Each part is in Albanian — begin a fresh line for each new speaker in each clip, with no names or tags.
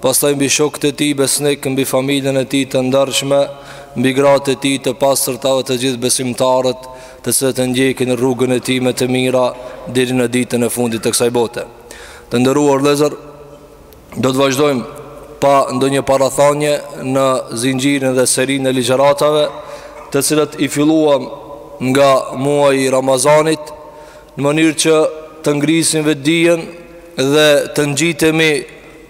pastaj mbi shokët e tij besnikë, mbi familjen e tij të ndershme, mbi gratë e tij të pastërta dhe të gjithë besimtarët, të cilët e ndjekin rrugën e tij me të mira deri në ditën e fundit të kësaj bote. Të nderuar vëllezër, do të vazhdojmë pa ndonjë parathanie në zinxhirin dhe serinë e ligjëratave, të cilat i filluam nga muaji i Ramazanit, në mënyrë që të ngrisim vetëdijen dhe të ngjitemi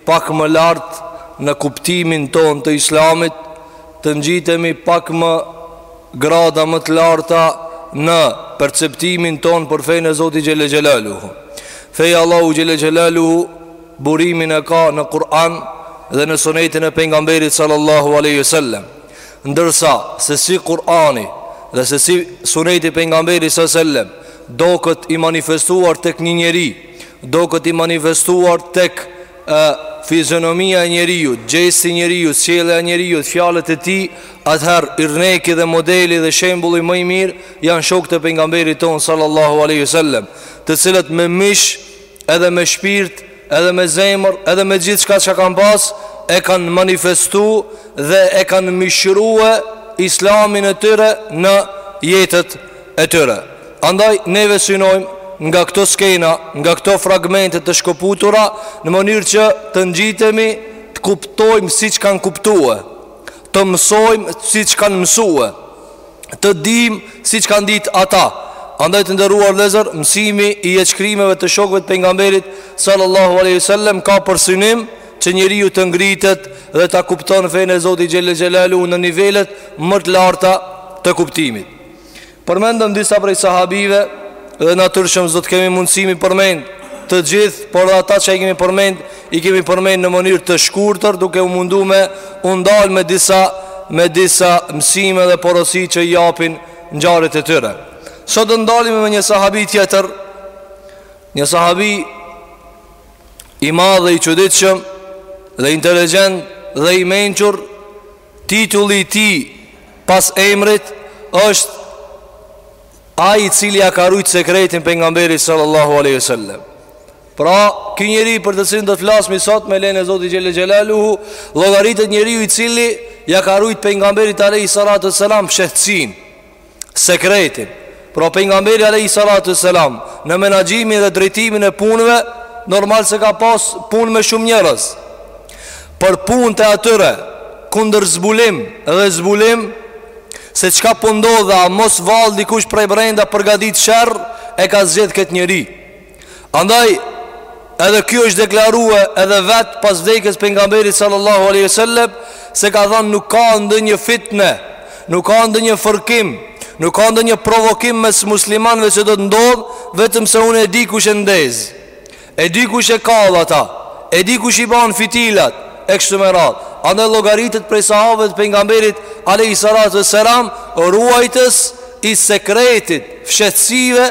pak më lart në kuptimin tonë të Islamit, të ngjitemi pak më grada më të larta në perceptimin tonë për fenë e Zotit xhelle xhelaluhu. Feja e Allahut xhelle xhelaluhu burimin e ka në Kur'an dhe në Sunetin e pejgamberit sallallahu alaihi wasallam. Ndërsa se si Kur'ani dhe se si Suneti pejgamberit sallallahu alaihi wasallam doket i manifestuar tek një njeri doket i manifestuar tek e, fizionomia e njeriut, gjesti i njeriut, sjellja e njeriut, fjalët e tij, atëherë irneki dhe modeli dhe shembulli më i mirë janë shokët e pejgamberit tonë sallallahu alaihi wasallam, të cilët me mish edhe me shpirt, edhe me zemër, edhe me gjithçka çka kanë pas, e kanë manifestu dhe e kanë mishrue islamin e tyre në jetët e tyre. Andaj, neve synojmë nga këto skena, nga këto fragmente të shkëputura, në mënyrë që të ngjitemi, të kuptojmë siç kanë kuptue, të mësojmë siç kanë mësue, të dimë siç kanë ditë ata. Andaj të nderuar vllezër, mësimi i jetëshkrimeve të shokëve të pejgamberit, sallallahu aleyhi sallem, ka për synim që njeriu të ngritet dhe ta kupton fejnë e Zotit xhelle xhelaluhu në nivelet më të larta të kuptimit. Përmendëm disa prej sahabive dhe natyrshëm s'do t'kemi mundësi me i përmend të gjithë, por dhe ata që i kemi përmend, i kemi përmend në mënyrë të shkurtër duke u mundu me u ndal me disa, me disa mësime dhe porosi që i japin ngjarjet e tyre. Sot do t'ndalemi me një sahabi tjetër, një sahabi i madh dhe i çuditshëm dhe inteligjent dhe i mençur, Titulli i tij pas emrit është Ai i cili ia ka ruajt sekretin pejgamberit sallallahu alaihi wasallam. Pra, ky njeri për të cilin do të flasim sot me lejen e Zotit xhelle xhelaluhu, llogaritet njeriu i cili ia ka ruajt pejgamberit alaihi salatu wasallam fshehtësinë. sekretin. Pra pejgamberi alayhi salatu wasalam në menaxhimin dhe drejtimin e punëve normal se ka pas punë me shumë njerëz. Por punët e atyre kundërzbulim dhe zbulim se çka po ndodh a mos vallë dikush prej brenda përgatit sherr e ka zgjedh këtë njeri. Andaj edhe kjo është deklarue edhe vetë pas vdekjes pejgamberit sallallahu aleyhi sallem Se ka thonë nuk ka ndonjë fitne, nuk ka ndonjë fërkim, nuk ka ndonjë provokim mes muslimanve që do të ndodhë Vetëm se unë e di kush e ndez, e di kush e kall ata, e di kush i ban fitilat E kështu me radhë, andaj llogaritet prej sahabëve të pejgamberit aleyhi sallatu e selam Ruajtës i sekretit, fshehtësive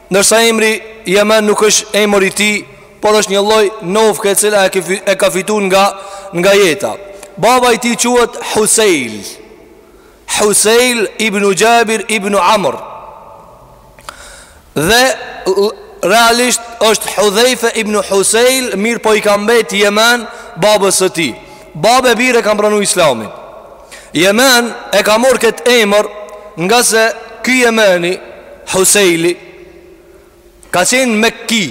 Ndërsa emri Jemen nuk është emër i tij, por është një lloj nofke e cila e ka fitu nga nga jeta. Baba i tij quhet Huseil. Huseil ibn Jabir ibn Amr. Dhe realisht është Hudhejfe ibn Huseil, mirëpo i ka mbet Jemen babës së tij. Babë e birë e kanë pranu islamin Jemen e ka marr këtë emër Ngase ky jemeni Husejli Ka qenë mekki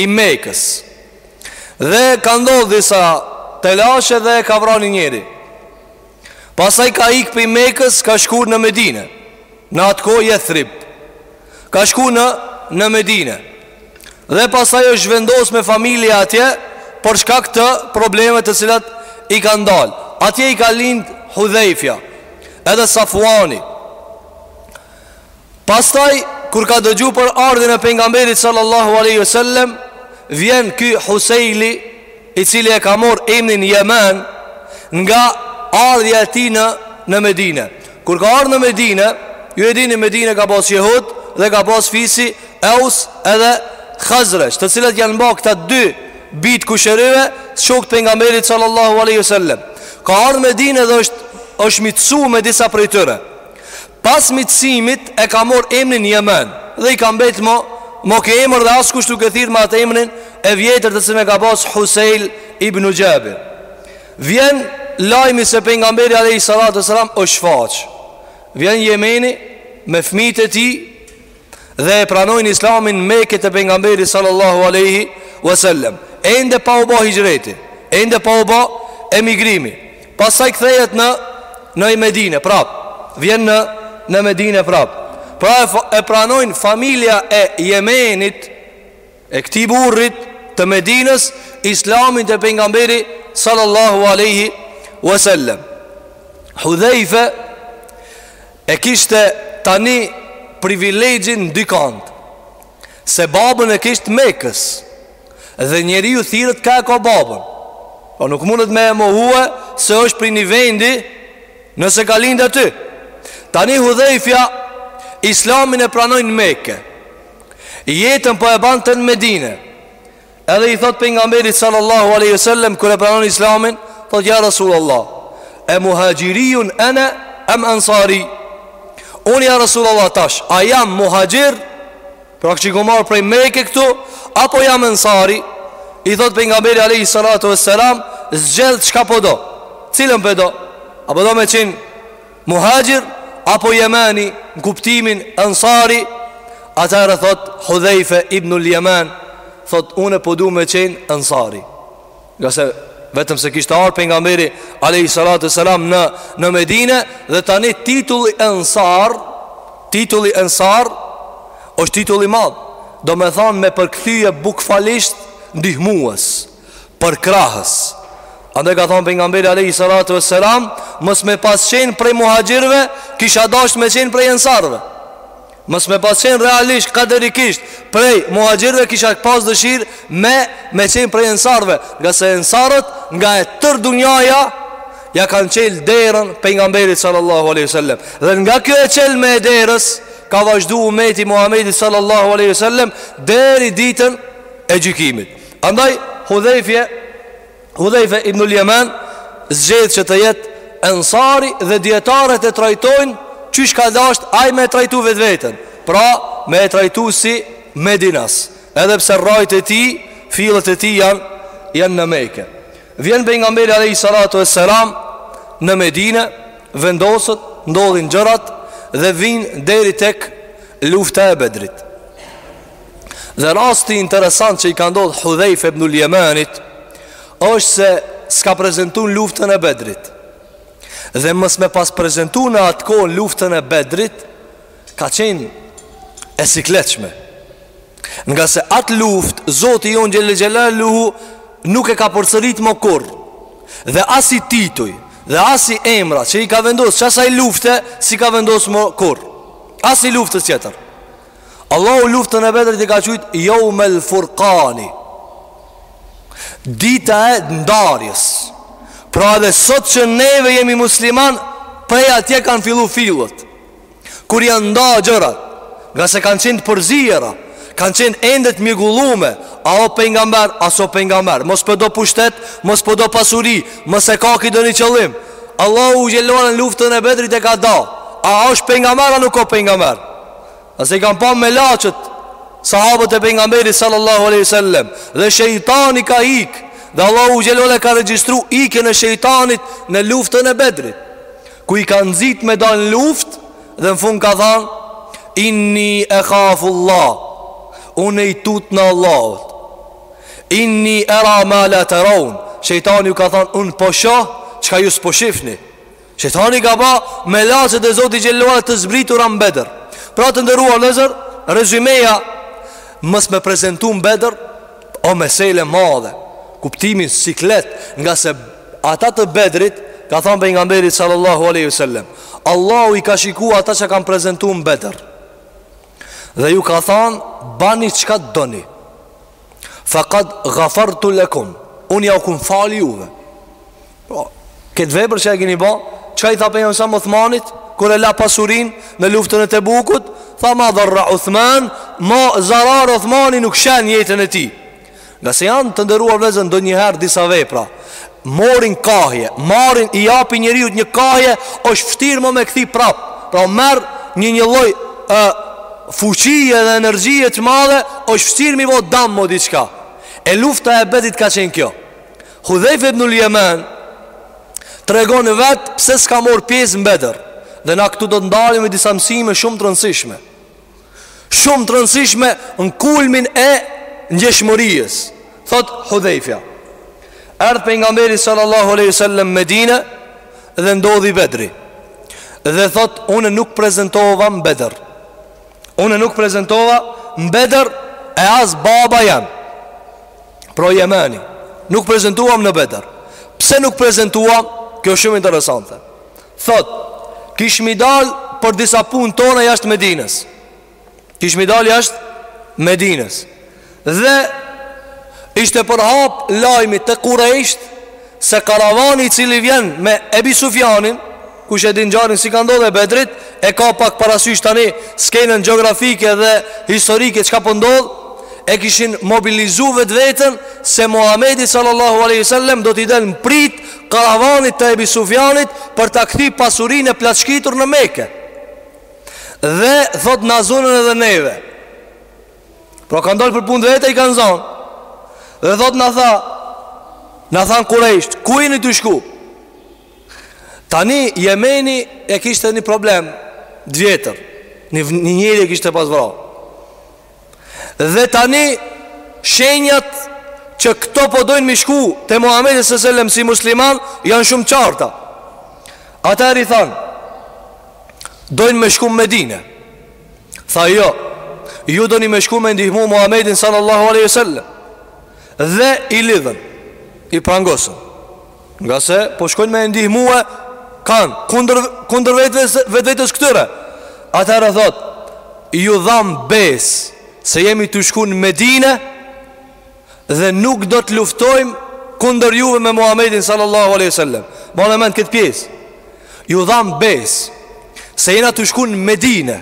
I mekës Dhe ka ndodhë disa Telashe dhe ka vra ni njeri Pastaj ka ikë prej Mekës Ka shku në medine Në atë kohë Jethrib ka shku në në Medine dhe pastaj është vendos me familje atje për shkak të problemeve të cilat i kanë dal. Atje i ka lind Hudhejfja edhe Safuani. Pastaj, kur ka dëgju për ardhjen e pejgamberit sallallahu aleyhi sallem, vjen ky Husejli, i cili e ka marr emnin Jemen nga ardhja e tij në në Medinë. Kur ka ardh në Medinë, ju e dini Medinë ka pas jehud dhe ka pas fisi Eus edhe Hazrexh, të cilët janë mba këta dy birt kushërive, shokët e pejgamberit sallallahu alaihi wasallam. Ka ardh në Medinë dhe është është miqësu me disa prej tyre. Pas miqësimit e ka mor emnin Jemen dhe i ka mbet mo mo ky emër dhe askush nuk e thirr me atë emnin e vjetër të cilin e ka pas Husejl ibn Jabir. Vjen lajmi se pejgamberi alayhi salatu selam është shfaq. Vjen Jemeni me fëmijët e tij Dhe e pranojnë islamin në Meke te pejgamberi sallallahu aleyhi wasallam. Ende pa u bo hixhreti Ende pa u bo emigrimi Pastaj kthehet në Në Medine prap Vjen në, në medine prap Pra e, e pranojnë familja e jemenit E këtij burrit të Medinës, Islamin te pejgamberi sallallahu alaihi wasallam. Hudhejfe e kishte tani privilegjin në dy kand. Se babën e kishte Mekës dhe njeriu thirret ka e ka babën. Po nuk mundet me e mohue se është prej ni vendi nëse ka lind aty. Tani Hudhejfja Islamin e pranoi në Mekë. Jetën po e bante në Medine Edhe i thot pejgamberit sallallahu alejhi ue sel-lem Kur e pranon islamin Thot ja Rasul Allah E muhaxhirijun ene em ansari Unë ja Rasul Allah tash A jam muhaxhir Pra që kom ardh prej meke këtu Apo jam ansari I thot pejgamberi alejhi salatu ue selam Zgjedh çka po do Cilën po do A po do me qenë Muhaxhir apo jemeni në kuptimin ensari Atëherë thot Hudhejfe ibnul jemen Thot unë po du me qenë ensari Ngase vetëm se kishtë ardh pejgamberi alejhi salatu ue selam në, në Medine Dhe tani titulli ensar Titulli ensar është titull i madh Domethonë me përkthye bukfalisht ndihmues Përkrahës Andaj ka thonë pejgamberi Alejhi Salatu ue Selam Mos me pas qenë prej muhaxhirve Kisha dasht me qenë prej ensarve Mos me pas qenë realisht Kaderikisht prej muhaxhirve Kisha pas dëshirë me, me qenë prej ensarve Ngase ensarët nga e tërë dunjaja Ia kanë çelë derën pejgamberit Sallallahu Alejhi ue Sel-lem Dhe nga kjo e çelme e derës Ka vazhdu umeti i Muhammedit Sallallahu Alejhi ue Sel-lem Deri ditën e gjykimit Andaj Hudhejfje Hudhejfe ibnul Jemen Zgjedh që të jetë Ensari dhe dijetarët e trajtojnë Qysh ka dasht ai me trajtu vetveten Pra me e trajtu si Medinas Edhe pse rrajt e tij Fillet e tij janë Janë në meke Vjen pejgamberi alejhi salatu ue selam Në Medine Vendoset Ndodhin gjërat Dhe vijnë deri tek Lufta e bedrit Dhe rasti interesant që i ka ndodhë Hudhejfe ibnul Jemenit është se s'ka prezentu në luftën e bedrit Dhe mos me pas prezentu në atë kohë në luftën e bedrit Ka qenë e sikletshme Ngase atë luftë, zoti jonë xhele xhelaluhu Nuk e ka përsërit më kurrë Dhe asi tituj Dhe asi emra që i ka vendos Qasaj lufte s'i ka vendos më kurrë As ni luftës tjetër Allahu luftën e bedrit e ka qujt Jeumel furkani Dita e ndarjes Pra edhe sot që neve jemi musliman Prej atje kanë fillu fillet Kur janë nda gjërat Ngase kanë qenë të përziera Kanë qenë ende t'mjegullume A o pengamber, a s'o pengamber Mos po do pushtet, mos po do pasuri Mos e ka ky ndonjë qëllim Allahu xhele ue ala në luftën e bedrit e ka da A është pengamber, a nuk o pengamber As s'i kanë pa melaqet Sahabët e pejgamberit sallallahu aleyhi sallem Dhe shejtani ka ik Dhe Allahu xhelle ve ala ka regjistru Ikjen e shejtanit në luftën e bedrit Ku i ka nxit me dal në luft Dhe në fund ka than Inni ekhafullah Unë i tutna Allahut Inni era ma la teraun Shejtani ju ka than Unë po shoh Çka ju s'po shifni Shejtani ka pa melaqet e Zotit xhelle ve ala të zbritura në bedër Pra të nderuar vllezër, rezymeja mos me prezentu në bedër O mesele madhe, kuptimin siklet Ngase ata të bedrit, ka thonë pejgamberi sallallahu aleyhi sallem Allahu i ka shiku ata që kanë prezentu në bedër Dhe ju ka thonë, bani çka të doni Fakad ghafartu lakum. Unë jau kum fali juve. Po, këtë vepër që e keni bë, çka i tha pejgamberi a.s. Uthmanit kur e la pasurin në luftën e Tebukut, tha ma dharra Uthman, ma zarar Uthmani nuk sheh n'jetën e tij. Ngase janë të nderuar vllezër ndonjëherë disa vepra Morin kahje, marrin i japin njeriut një kahje, është fështirë mo me kthy prap. Pra merr një njëlloj fuqie dhe energjie të madhe, është fështirë me i bo dam mo diçka. E lufta e bedrit ka qenë kjo. Hudhejfe ibnul Jemen, tregon vetë pëse s'ka marrë pjesë në bedër. Dhe na këtu do të ndalemi me disa mësime shumë të rëndësishme. Shumë të rëndësishme në kulmin e ndjeshmërisë Thot Hudhejfja Erdh pejgamberi sallallahu aleyhi sallem Medine Dhe ndodhi bedri Dhe thot une nuk prezentova në bedër Une nuk prezentova në bedër E as baba jem Pra jemani Nuk prezentuam në bedër Pse nuk prezentuam Kjo shumë interesante Thot, kishmi dal për disa punë tona jashtë Medines Kishmi dal jashtë Medines Dhe ishte përhap lajmi te kurejshët Se karavani i cili vjen me Ebi Sufjanin Kush e din ngjarjen si ka ndodh e bedrit E ka pak parasysh tani skenën gjeografike dhe historike çka po ndodh po E kishin mobilizu vetveten se Muhammedi sallallahu aleyhi sallem do t'i del në pritë karavanit të Ebi Sufjanit për ta kthy pasurinë e plaçkitur në Mekë. Dhe thot na zunë edhe neve. Pra kanë dalë për punë t'veta i kanë zonë. Dhe thot na tha, na than kurejshët, ku jeni tu shku? Tani Jemani e kishte një problem të vjetër. Një njeri e kishte pas vrarë. Dhe tani shenjat që këto po dojnë mi shku te Muhammedi së sellem si musliman janë shumë qarta. Atëherë i than, dojnë me shku Medine. Tha jo, ju doni me shku me ndihmu Muhammedin sallallahu aleyhi sallem. Dhe i lidhen, i prangosën. Ngase po shkojnë me e ndihmue Kanë kundër, kundër vetves, vetvetes këtyre Atëherë thot Ju dhamë bes Se jemi tu shku në Medine Dhe nuk do të luftojmë Kundër juve me Muhammedin sallallahu aleyhi sallam Maje mend këtë pjesë Ju dhamë bes Se jena tu shku në Medine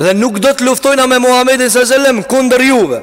Dhe nuk do të luftojna me Muhammedin sallallahu aleyhi sallam Kundër juve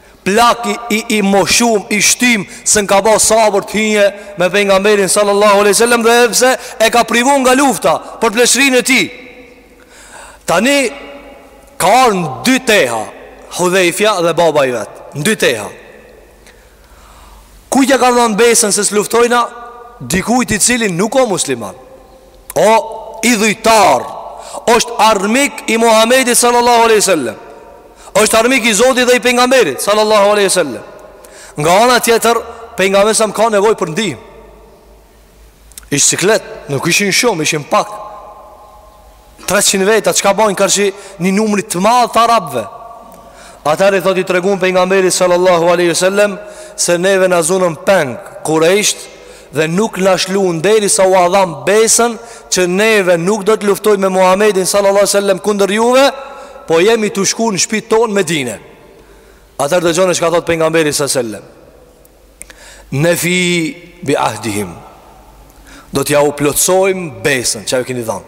Plak i i i moshum i shtym se nka ba sabër të hinje me pejgamberin sallallahu alaihi wasallam dhe edhe pse e ka privu nga lufta për pleqërinë e tij. Tani ka ardh në dy teha Hudhejfja dhe baba i vet, në dy teha. Kujt ja ka dhanë besën se s'luftojna dikujt i cili nuk o musliman. O idhujtar është armik i Muhamedit sallallahu alaihi wasallam. Është armik i Zotit dhe i pejgamberit sallallahu alaihi wasallam. Nga ana tjetër, pejgamberi sa ka nevojë për ndihmë. Ish siklet, nuk ishin shumë, ishin pak. 300 veta çka bajnë karshi një numri të madh të arabëve. Atëherë thotë i treguam pejgamberit sallallahu alaihi wasallam se neve na zunën peng kurejshët Dhe nuk na shluan derisa ua dham besën që neve nuk do të luftojmë me Muhamedin sallallahu alaihi wasallam kundër juve, po jemi tu shku në shpi tonë Medine. Atëherë dëgjoni çka thot pejgamberi sallallahu alaihi wasallam. Nefi bi ahdihim. Do t'jau plotësojmë besën që jau keni dhanë.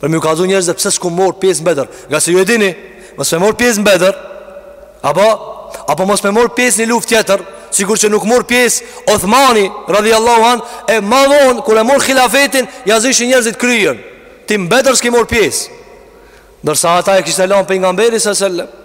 Për mi ju kallzu njerëzve pse s'kum mor pjesë në Bedër? Ngase ju e dini, mos me mor pjesë në Bedër. Apo apo mos me mor pjesë në luftë tjetër, sikur që nuk mor pjesë Othmani radhiyallahu an e ma von kur e mor hilafetin, ja zishin njerëzit kryen. Ti në Bedër s'ke mor pjesë. Ndërsa ata e kishte lanë pejgamberi sallallahu alajhi wasallam.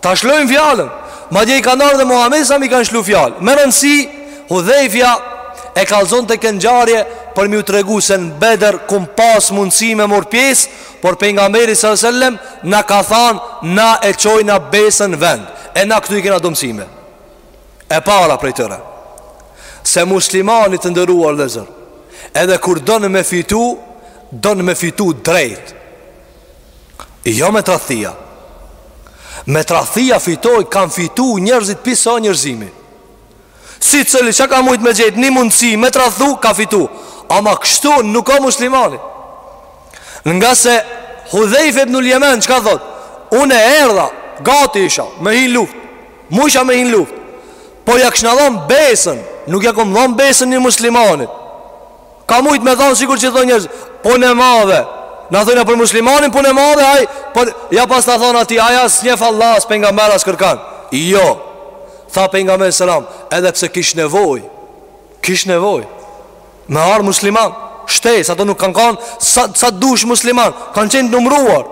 Ta shlojnë fjalën Madje i kanë ardh dhe Muhammedit sam i kanë shlu fjalë Me rëndësi Hudhejfja e kalzon këtë ngjarje Për mi u tregu se në Bedër Kum pas mundësi me mor pjes Por pejgamberi së sellem Na ka than Na e çojna besën vend E na këtu i kena do mësime E para prej tyre Se muslimani të nderuar vllezër Edhe kur don me fitu Don me fitu drejt Jo me tradhtia. Me tradhtia fitoi, kanë fitu njerëzit pi sa njerëzimi. Secili që ka mujtë me gjetë një mundësi me tradhtu, ka fitu. Ama kështu nuk o muslimani. Ngase Hudhejfe ibnul Jeman, çka thotë? Unë erdha, gati isha me hi n'luftë. Mujsha me hi n'luftë. Po ja kishna dhon besën, nuk ja kom dhon besën një muslimanit. Ka mujt me thonë sikur që thonë njerëzit Punë e madhe Na thonë për muslimanin punë e madhe aj, për, po, Ja pasna dhonë atij Ai as s'njef Allah as pejgamber as kërkan Jo Tha pejgamberi selam Edhe pse kish nevojë Kish nevojë Me ardh musliman Shtesë, ata nuk kanë kanë Sa, sa dush musliman Kanë qenë numruar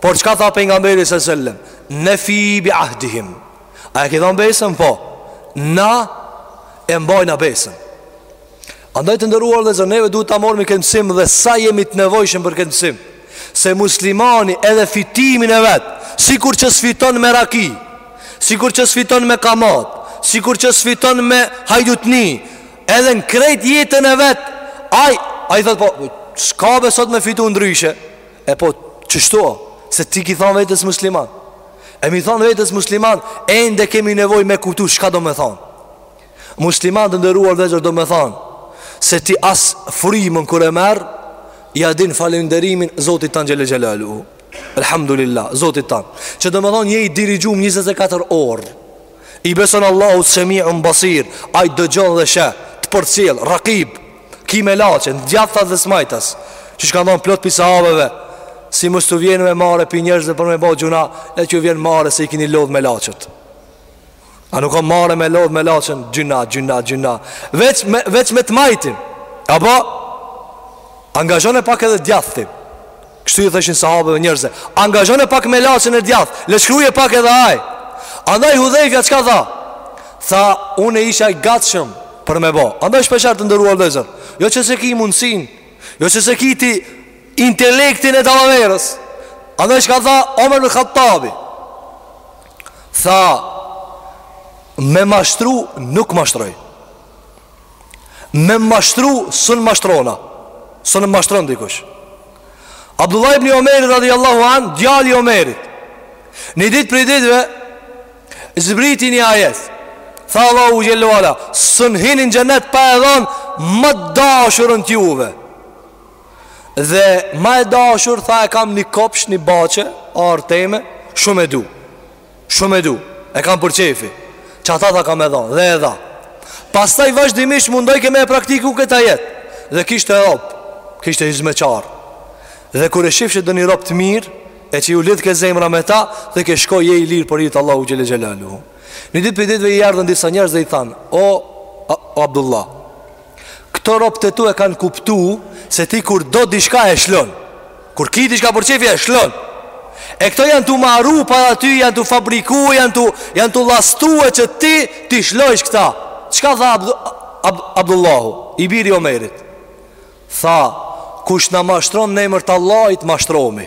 Por çka tha pejgamberi selam Nefi bi ahdihim A e ke dhonë besën po Na e mbajna besën Andaj të nderuar vëllezër neve duhet ta marrim këtë mësim dhe sa jemi të nevojshëm për këtë mësim Se muslimani edhe fitimin e vet Sikur që s'fiton me raki Sikur që s'fiton me kamatë Sikur që s'fiton me hajdutni Edhe në krejt jetën e vet Aj, aj thotë po S'ka be sot me fitu ndryshe E po, qështu Se ti ki thonë vetes musliman E me i thonë vetes musliman Ende kemi nevojë me kuptu çka do me thonë Musliman të nderuar vëllezër do me thanë Se ti as frymën kur e merr Ja din falënderimin Zotit tanë xhel-le xhelaluhu Elhamdulillah, Zotit tanë Që do me thanë je i dirigjum 24 orë I beson Allahu Semiun Basir Ai dëgjon dhe sheh Të përcjell, Rakib Ki melaqe, djathtas dhe majtas Që çka thonë plot pi sahabeve Si mos t'u vjen ma marre pi njerëzve për me bo gjynah E t'u vjen marre se i kini lodh melaqet A nuk o marre me lodh melaqen Gjynah, gjynah, gjynah Veç me, veç me të majtin Apo Angazhone pak edhe t'djathtin Kështu i thojshin sahabet njerëzve Angazhone pak melaqen e djathtë Le shkruje pak edhe aj Andaj Hudhejfja çka tha Tha unë isha i gatshëm Për me bo Andaj shpeshherë të nderuar vllezër Jo që s'e ki mundësinë Jo që s'e ki ti intelektin e dalaverës Andaj çka tha Omer ibn Hattabi Tha Me mashtru nuk mashtroj Me mashtru sun mashtrona Sun m'mashtron dikush Abdullah ibn Omerit radiallahu an Djali i Omerit Një ditë prej ditve Zbriti një ajet Tha Allahu xhel-le ve ala Sun hini n'xhenet pa e dhonë Më dashurën t'juve Dhe ma e dashur tha e kam një kopsht një bahçe Arë teme shumë e du Shumë e du E kam për qefi Qata tha kam me dhanë dhe e dha Pastaj vazhdimisht mundojke me e praktiku këtë ajet Dhe kishte robë Kishte hyzmeqarë Dhe kur e shifshe ndonjë rob të mirë E që ju lidhke zemra me ta Thojke shko je i lirë për hir të Allahut Xhele Xhelaluhu Një ditë prej ditëve i ardhën disa njerëz dhe i thanë O, o Abdullah Këto robt e tu e kanë kuptu Se ti kur do diçka e shlon Kur ki diçka për qefi e shlon E këto janë tu u maru para ty Janë tu u fabriku Janë tu, janë tu u llastue që ti T'i shlojsh këta Çka tha Abdu, Ab, Abdullahu I biri Omerit Tha Kush na mashtron në emër të Allahit Mashtromi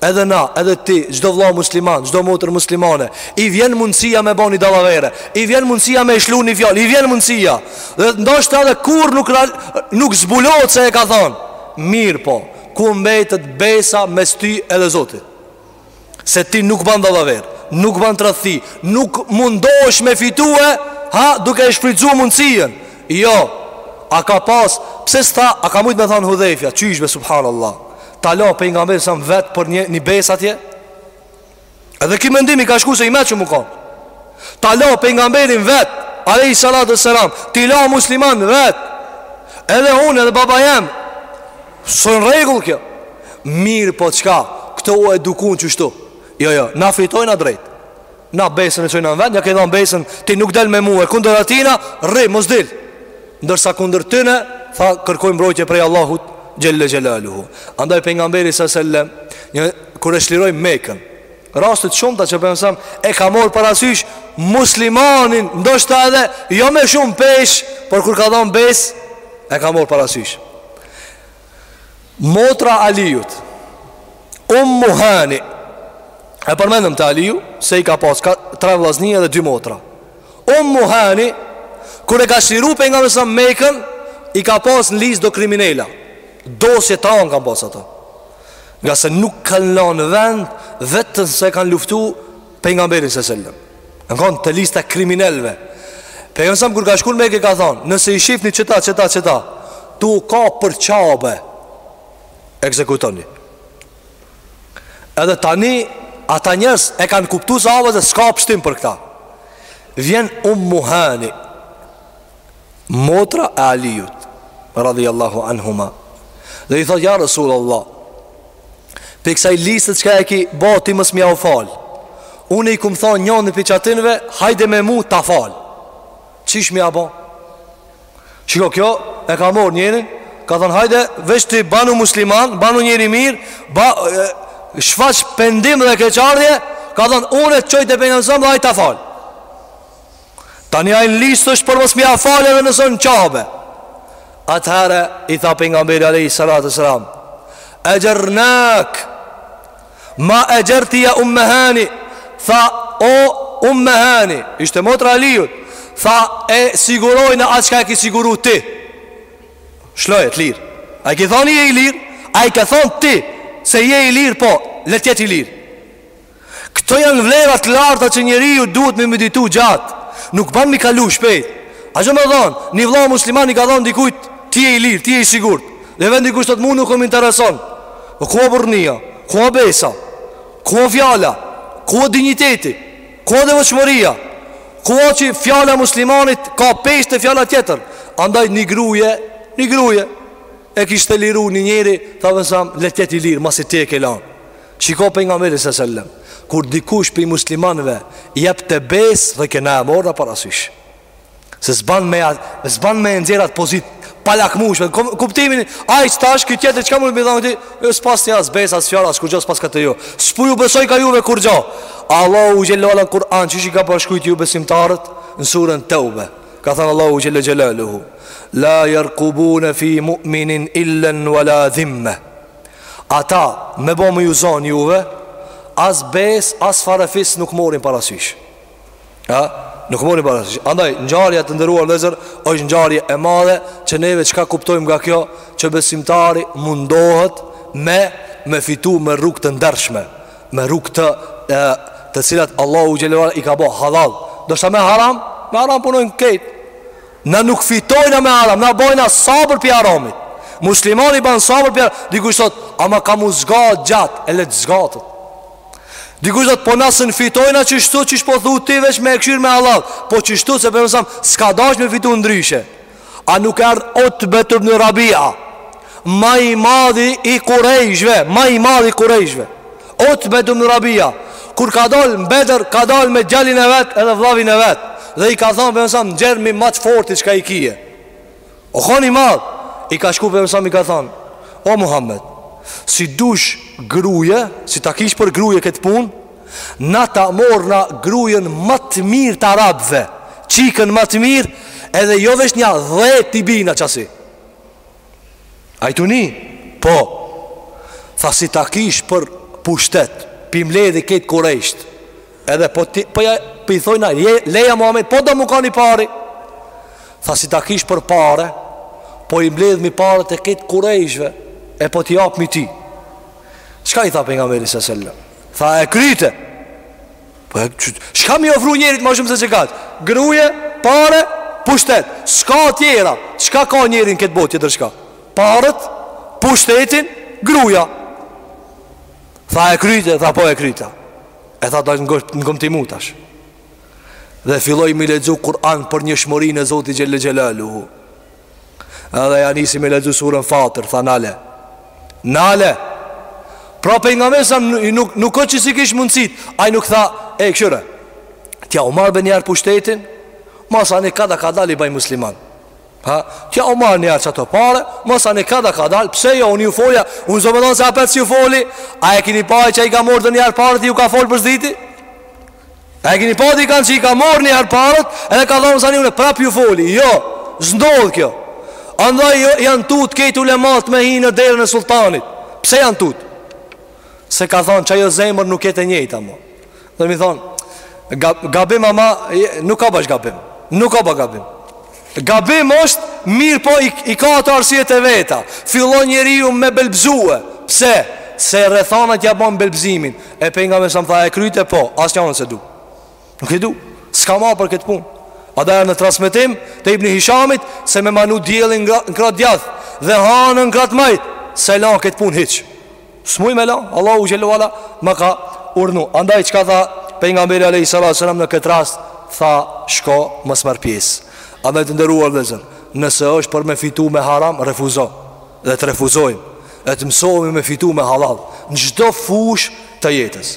Edhe na, edhe ti, çdo vëlla musliman, çdo motër muslimane, i vjen mundësia me ba një dallavere, i vjen mundësia me shlu një fjalë, i vjen mundësia. Dhe ndoshta edhe kur nuk nuk zbulohet se e ka thanë. Mirëpo, ku mbetet besa mes ty edhe Zotit? Se ti nuk ban dallavere, nuk ban tradhti, nuk mundohesh me fitue, ha, duke e shfrytzuar mundësinë. Jo. A ka pas, pse s'tha, a ka mujt me thanë Hudhefja, çysh be subhanallahu. Ta la pejgamberin alejhi selam vet për një një besë atje. Edhe ky mendim i ka shku se i meçëm u kon. Ta la pejgamberin vet, alejhi salatu selam, t'i la muslimanët vet. Edhe unë edhe baba jem. S'o n'rregull kjo. Mirëpo çka? Këto u edukuan qështu. Jo, jo, na fitojna drejt. Na besën e çojna në vend, ia ke dhanë besën, ti nuk del me mue kundër atyne, rri, mos dil. Ndërsa kundër tyne, tha kërkojmë mbrojtje prej Allahut, xhelle xhelaluhu. Andaj pejgamberi alejhi selam, një, kur e çliroi Mekën, rastet e shumta që pejgamberi alejhi selam, e ka marrë parasysh muslimanin, ndoshta edhe, jo me shumë peshë, por kur ka dhanë besë, e ka marrë parasysh. Motra e Aliut Umu Hani E përmendëm te Aliu Se i ka pas ka tre vllazni edhe dy motra Umu Hani Kur e ka çliru pejgamberi alejhi selam Mekën I ka pas në listë do kriminela Dosje t'tanë kanë pas ata Ngase nuk kanë lanë vend Vetëm se e kanë luftu Pejgamberin sallallahu alajhi wasallam Janë konë te lista e kriminelëve Pejgamberi alejhi selam kur ka shku n'Mekë ka thonë Nëse i shifni qëta, qëta, qëta Tu kap për Qabe Ekzekutoni Edhe tani Ata njerëz e kanë kuptu sahabët dhe s'ka pështim për këta Vjen Umu Hani motra e Aliut, radhi Allahu anhuma, dhe i thot, ja Resul Allah, prej kësaj liste çka e ki, ba ti mos me jau falë, unë i kom thonë njanit prej qatynve, hajde me mu ta falë, qysh me ja ba? Shiko kjo, e ka marrë njerin, ka thonë, hajde, veç ti banu musliman, banu njeri i mirë, ba, shfaq pendim dhe keqardhje, ka thonë, unë të çoj te pejgamberi dhe ai ta falë. Tani ai në listë është për mos me ja falë edhe nëse o në Qabe Atëherë i tha pejgamberi alejhi salatu ue selam Exherna men exherti ja Ummi Hani Tha o Ummi Hani Ishte motra Aliut Tha e sigurojna atë çka e ki siguru ti Shloje të lirë A i ki thonë je i lirë A i ke thonë ti Se je i lirë po Le të jetë i lirë Këto janë vlera të larta që njeriu duhet me meditu gjatë. Nuk ban mi kalu shpejt. A ç'do me thonë, një vlla musliman i ka thonë dikujt, ti je i lirë, ti je i sigurt. Dhe vjen dikush thotë mu nuk më intereson. Po ku o burrnia, ku o besa, ku o fjala, ku o dinjiteti, ku o devotshmëria, ku o që fjala e muslimanit ka peshë te fjala tjetër. Andaj një gruje, një gruje, e kishte liru një njeri, tha pejgamberi alejhi selam, le të jetë i lirë, masi ti e ke lanë. Shiko pejgamberi alejhi selam kur dikush prej muslimanëve jepte besë dhe kena e morra parasysh. Se s'ban me ja, s'ban me nxjerr atë në pozitë të palakmueshme, në kuptimin ai tash ky tjetër çka mund të më thonë ti, jo s'paske ti as besë as fjalë as kurrgjo s'paska te ju. S'po ju besoj ka juve kurrgjo. Allahu xhele në Kur'an qysh i ka përshkru jobesimtarët në surën Teube. Ka thënë Allahu xhele xhelaluhu la yarqubuna fi mu'minin illan wala dhimma. Ata me bo me ju zonë juve As besë, as farefis nuk morin parasysh A, nuk morin parasysh Andaj, ngjarja të nderuar vllezër është ngjarje e madhe Që neve çka kuptojmë nga kjo Që besimtari mundohet me Me fitu me rrugë të ndershme Me rrugë të e, Të cilat Allahu xhele ve ala i ka bo halal Ndoshta me haram Me haram punojnë kejt Na nuk fitojna me haram Na bojna sabër prej haramit Muslimani ban sabër prej haramit Dikush thot, ama ka mu zgat gjatë E le të zgatet Dikush thot, po na s'un fitojna qështu Qysh po thu ti veç me e kqyr me halal Po qështu se pejgamberi alejhi selam S'ka dasht me fitu ndryshe A nuk erdh Utbetu bin Rabia Ma i madhi i Kurejshve, ma i madhi i Kurejshve, Utbe ibn Rabia, kur ka dalë në Bedër, ka dalë me djalin e vet edhe vëllavin e vet dhe i ka thanë pejgamberit nxjerrmi ma të fortit çka i kije. O kon i madh, i ka shku pejgamberit i ka thanë, o Muhammed, si dush gruje, si t'a kish për gruje këtë punë, na ta marrna grujen ma të mirë të arabëve, çikën ma të mirë, edhe jo veç një, 10 i bina
çasi. Aj, ti një, po, tha si ta kish për pushtet, p'i mbledhi kejt Kurejsht, edhe po ti, po ja, po i thojna, leja Muhammed, po do me kan i pari, tha si ta kish për pare, po i mbledhmi paret e kejt Kurejshve, e po t'i japmi ty. Çka i tha pejgamberi sellem? Tha e kryte, Po e qyt, çka me i ofru njerit ma shumë se kaq? Gruje, pare, pushtet. Çka tjera? Çka ka njeri n'këtë botë tjetër çka? Paret, pushtetin, gruja. Tha e kryte, tha po e kryta. E tha tash ngom ti mu tash. Dhe filloi me lexu Kur'an për njëshmërinë e Zotit xhelle xhelaluhu. Edhe ja nisi me lexu surën Fatir, tha nale. Nale. Pra pejgamberi nuk nuk o që s'i kish mundësit. Ai nuk tha, e kqyre. T'jau marr një herë pushtetin, masanej kadal kadal i baj musliman. Ha, t'jau marr një herë qato pare, masanej kadal kadal, pse jo unë ju folja, unë s'më don se apet si ju foli, a e kini pa që i ka marrë një herë paret u ka fol për Zotin? A e kini pa dikan që i ka morë një her paret Edhe ka thonë masanej une prap ju foli Jo, s'ndodh kjo Andaj janë tut kejt ulemat me hi në derën e sultanit Pse janë tut? Se ka thonë që ajo zemër nuk jet e njëjta mo Domethonë Gabim ama nuk ka bash gabim Nuk ka bash gabim Gabim është, mirë po i, i ka ato arsyet e veta Fillon njeriu me belbëzue Pse? Se rrethanat ja bon belbëzimin E pejgamberi tha e kryte po Asnjë s'e du Nuk e du S'kam ardh për këtë punë Andaj e në transmitim të ibni Hishamit Se me ma vnu diellin në krah të djathtë Dhe hanën në krah të majtë S'e la këtë punë hiç S'muj me la, Allahu xhelle ala më ka urdhnu Andaj çka tha pejgamberi alejhi salatu selam në këtë rast Tha shko mos merr pjesë Andaj të nderuar vllezër Nëse është për me fitu me haram Refuzo Dhe të refuzojmë E të mësohemi me fitu me hallall Në çdo fushë të jetës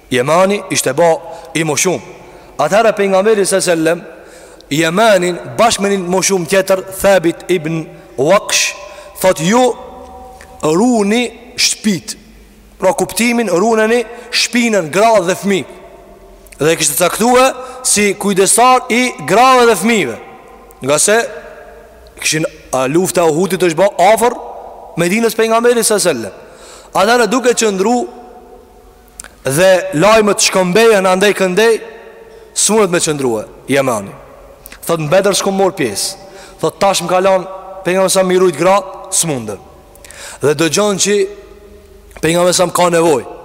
Jemani ishte ba i moshum Atëherë pejgamberi alejhi selam Jemanin bashkë me një moshum tjetër Thabit ibn Vaksh Thotë ju runi shpitë Pra kuptimin runeni shpinë gra dhe fmi Dhe kishte caktue si kujdestar i grave dhe fmive Ngase kështu lufta e Uhudit është ba afër Medinës pejgamberi alejhi selam Atëherë duke qëndru Dhe lajmët shkëmbehen andej këndej S'mundet me qëndrue Jemani Thotë në Bedër s'kom marrë pjesë Thotë tash më ka lon Pejgamberi alejhi selam me i rujt gra S'mundet Dhe dëgjon që Pejgamberi alejhi selam ka nevojë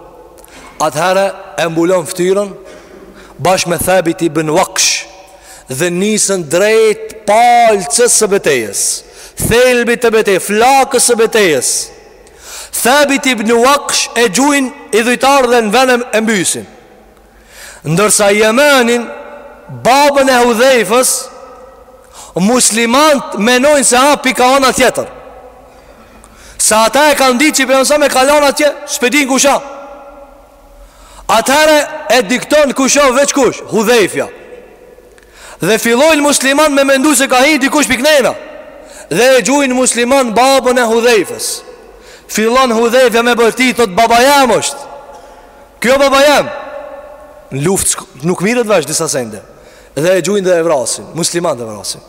Atëherë e mbulon ftyrën Bashkë me Thabit ibn Vaksh Dhe nisen drejt Palcës së betejës Thelbit të betejës Flakës së betejës Thabit ibn Vaksh e gjuajnë idhujtarët dhe në ven e mbysin. Ndërsa Jemanin, babën e Hudhejfës, muslimant menojnë se a pi ka ana tjetër. Se ata e kanë ditë që Pejgamberi alejhi selam e ka lon atje, s'pe din kush a. Atëherë e dikton kush a veç kush, Hudhejfja. Dhe fillojnë muslimant me mendu se ka hi dikush pi kah ana Dhe e gjujnë muslimant babën e Hudhejfës Fillon Hudhejfja me bërti, thotë baba jem është Ky o baba jem Në luftë nuk merret vesh disa sende Dhe e gjujnë dhe e vrasin, muslimant e vrasin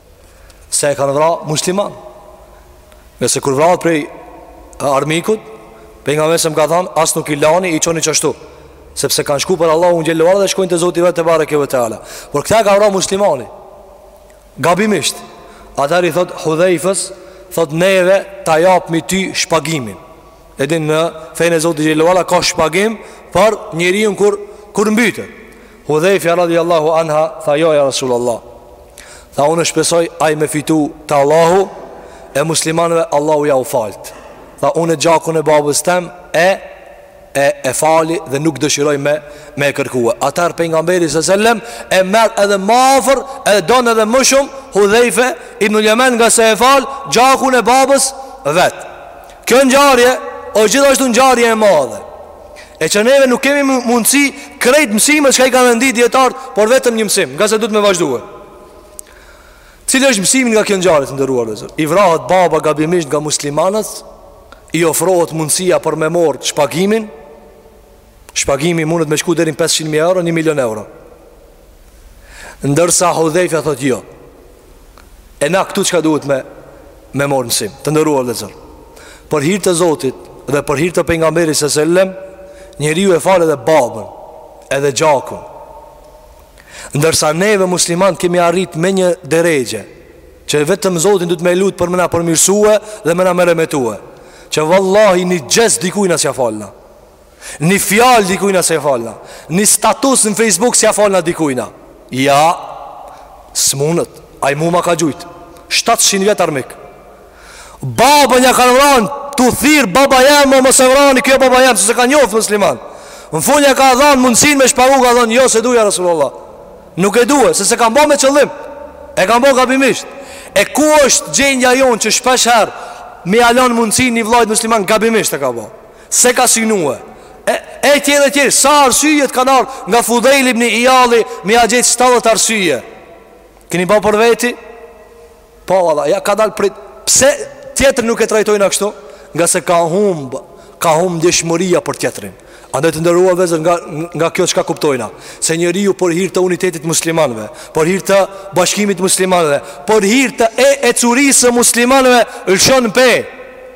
Se e kanë vra muslimant Nëse kur vrahet prej armikut Pejgamberi alejhi selam ka thanë As nuk i lani i çoni qashtu Sepse kanë shku për Allahun xhel-le ve ala dhe shkojnë te Zoti vet tebareke ve teala Por këtë e ka vra muslimani Gabimisht Atëherë i thotë Hudhejfës Thotë neve ta japmi ty shpagimin E din në fenë e Zotit xhel-le ve ala ka shpagim për njeriun kur, kur mbytet. Hudhejfja radiallahu anhu tha jo ja Resulallah. Tha unë shpresoj ai me fitu te Allahu e muslimanve Allahu jau faltë. Tha unë e gjakun e babës tem e, e, e fali dhe nuk dëshiroj me, me e kërkue. Atëherë pejgamberi alejhi selam e merr edhe ma afër edhe e don edhe më shumë Hudhejfe ibnul Jeman ngase e fal gjakun e babës vet. Kjo ngjarje është gjithashtu ngjarje e madhe. E që neve nuk kemi mundësi krejt mësimet çka i kanë nda dijetarët, por vetëm një mësim, ngase duhet me vazhdue. Cili është mësimi nga kjo ngjarje të nderuar vllezër? I vrahet baba gabimisht nga muslimanët, i ofrohet mundësia për me marrë shpagimin, shpagimi mundet me shku deri në 500.000 euro, 1 milion euro. Ndërsa Hudhejfja thotë jo E na këtu çka duhet me Me mor mësim Të nderuar vëllezër Për hir të zotit dhe për hir të pejgamberit se sellem Njeriu e fal edhe babën Edhe gjakun Ndërsa neve muslimanë kemi arrit me një derexhe Që vetëm zotin duhet me e lut për me na përmirësue Dhe me na meremetue Që vallahi një gjest dikujna s'ja falna Një fjalë dikujna s'ja falna Një status në Facebook s'ja falna dikujna Ja S'mundet Ai mu ma ka gjujt 700 vjet armik Babën ja kanë vra Tu thirr baba jem Mo mos e vrani Kjo baba jem Se s'e ka njoft musliman Në fund ja ka dhanë mundësinë me shpagu Ka thanë jo s'e du ja Resulullah Nuk e due Se s'e kanë ba me qëllim E kanë ba gabimisht E ku është gjendja jonë që shpeshherë Me ia lonë mundësinë një vllait musliman Gabimisht e ka bo S'e ka synue E, e tjera e tjera Sa arsye të kanë ardhë Nga Fudejl ibn Ijadi Me ia gjetë 70 arsye Keni ba për veti Po valla Ja ka dalë prit Pse tjetrin nuk e trajtojna kështu Ngase ka humb Ka humb ndjeshmëria për tjetrin Andaj të nderuar vëllezër nga, nga kjo çka kuptojna Se njeriu për hir të unitetit muslimanëve Për hir të bashkimit muslimanëve Për hir të e ecurisë së muslimanëve Lëshon pe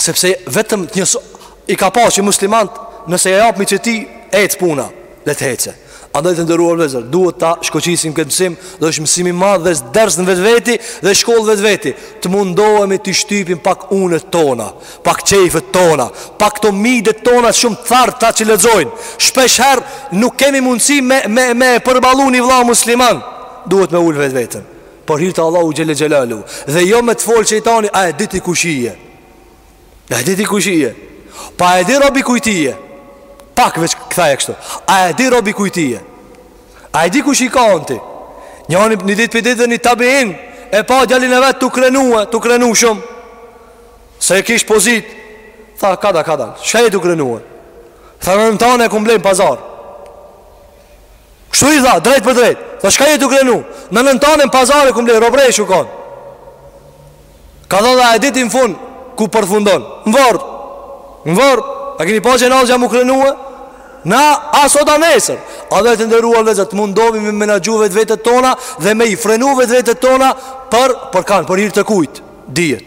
Sepse vetëm të njësë I ka pa që muslimanët Nëse ja japmi që t'i Ecë puna Le të hecë Andaj të nderuar vëllezër Duhet ta shkoqisim këtë mësim Dhe është mësim i madh dhe ders në vetveti Dhe shkollë vetveti Të mundohemi t'i shtypim pak unet tona Pak qejfet tona Pak këto midet tona shumë të tharta që lezojnë Shpeshherë nuk kemi mundësi me, me, me përballu një vlla musliman Duhet me ul vetveten Për hir të Allahut Xhele Xhelaluhu Dhe jo me të folë qaj tani A e di ti kush je A e di ti kush je Pa e di robi kujt je Pak veç këtha e kështu A e di robi kujt je A e di kush je kanë ti Njoni një ditë për ditë dhe një tabiin E pa djalin e vet tu krenue Tu krenu shumë Se e kish pozitë Tha kadal kadal Çka je tu krenue Tha nënën tane e kum ble në pazar Kështu i tha, drejt për drejt Tha, çka je tu u krenu Nanën tanën n'pazar e kum ble, robëreshë u kon Ka thonë dhe a e di ti n'fund Ku përfundon Në vorr Në vorr A kini pa që në alë që jam u krenue Na a sot a nesër Andaj të nderuar vëllezër të mundohemi me menaxhu vetvetet tona Dhe me i frenu vetvetet tona Për, për kanë, për hir të kujt Dijet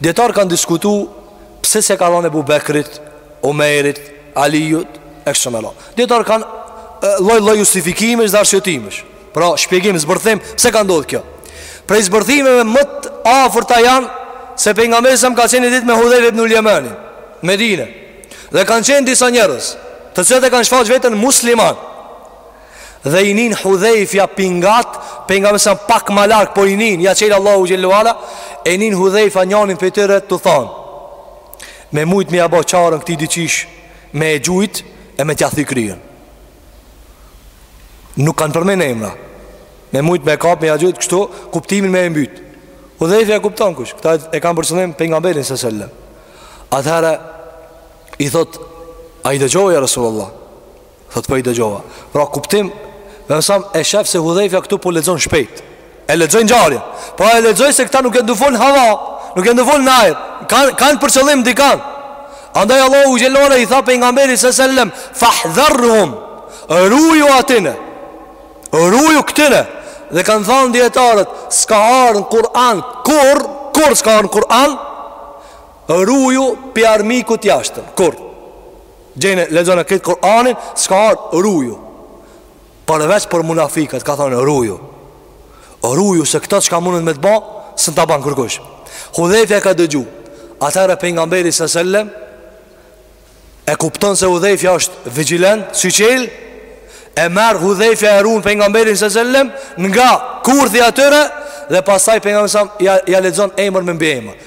Dijetarët kanë diskutu Pse s'e ka dhanë Ebu Bekrit Omerit Aliut E kështu me radhë Dijetarët kanë Lloj lloj justifikimesh dhe arsyetimesh Pra shpjegim zbërthim Pse ka ndodhë kjo Prej zbërthimeve më të afërta janë Se pejgamberi selam ka qenë një ditë me Hudhejfe ibnul Jemanin Medine Dhe kanë qenë disa njerëz Të cilët e kanë shfaq veten musliman Dhe i nin hudhejfja pingat Pejgamberi pak ma larg Po i nin, ja çel Allahu xhele ue ala E nin hudhejfja njanin prej tyre tu thanë Me mujtë me ja bo çaren këtij diqysh Me e gjujtë e me t'ja thy kryen Nuk kanë përmen emra Me mujtë me e kapë me e gjujtë kështu Kuptimin me e mbytë Hudhejfja e kupton kush Këta e kanë për qëllim pejgamberin sallallahu alajhi wasallam Atëherë i thot A i dëgjove ja Rasulullah Thot po i dëgjova. Pra kuptim, pejgamberi e shef se Hudhejfja këtu po lexon shpejt. E lexoj ngjarjen. Pra e lexoj se këta nuk jan tu fol n'hava, nuk jan tu fol n'ajër. Kan kanë për qëllim dikan. Andaj Allahu xhele ue ala i tha pejgamberit sallallahu alajhi wasallam, "Fahdharhum." Ruju atyne. Ruju këtyne. Dhe kanë thanë dijetarët, s'ka ardh në Kur'an kurrë, kurrë s'ka ardh në Kur'an, ruju pi armikut t'jashtëm. Kurrë. Gjene, lexone krejt Kur'anin, s'ka ardhë ruju. Përveç për munafikët, ka thanë ruju. Ruju se këta çka munden me të ba, s'un ta ban kërkush. Hudhejfja e ka dëgju. Atëherë pejgamberi sallallahu alajhi wasallam, e kupton se hudhejfja është vigjilent, syçelë, e merr hudhejfja e run pejgamberin sallallahu alajhi wasallam, nga kurthi atyre, dhe pastaj pejgamberi, ja, ja lexon emër me mbi emër.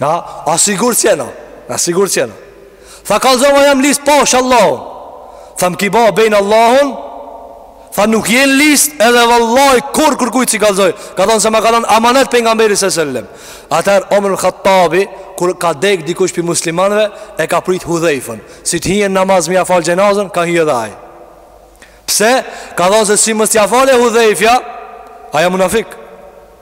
Ja, a sigur qena A sigur qena Tha kallzom a jam n'list pash Allahun Tha më ki ba be në Allahun Tha nuk je në list edhe vallahi Kurrë kërkujt s'i kallzoj Ka thonë se ma ka lan amanet pejgamberi sallallahu alajhi wasallam Atëherë Omer ibn Hattabi Kur ka dek dikush pi muslimanve E ka prit hudhejfen Si të hi n'namaz me ja falë xhenazen Ka hi edhe aj Pse ka thonë se si mos t'ja fale hudhejfja Aj a munafik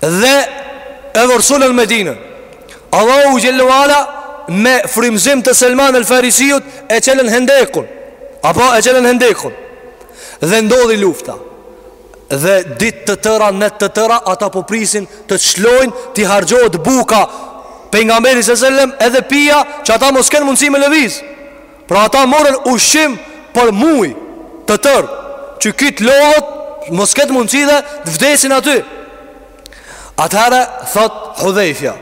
Dhe e vërsulën Medinën Allahu Xhele ue Ala me frymëzim të Selman el Farisijut e çelën hendekun Apo e çelën hendekun Dhe ndodhi lufta Dhe dit të tëra, net të tëra, ata po prisin të qlojnë, t'i harxhohet buka Pejgamberit sallallahu alajhi wasallam edhe pija që ata mos kenë mundësi me lëviz Pra ata morën ushqim për muj të tërë Që ky të lodhet mos ketë mundësi dhe të vdesin aty Atëherë thot hudhejfja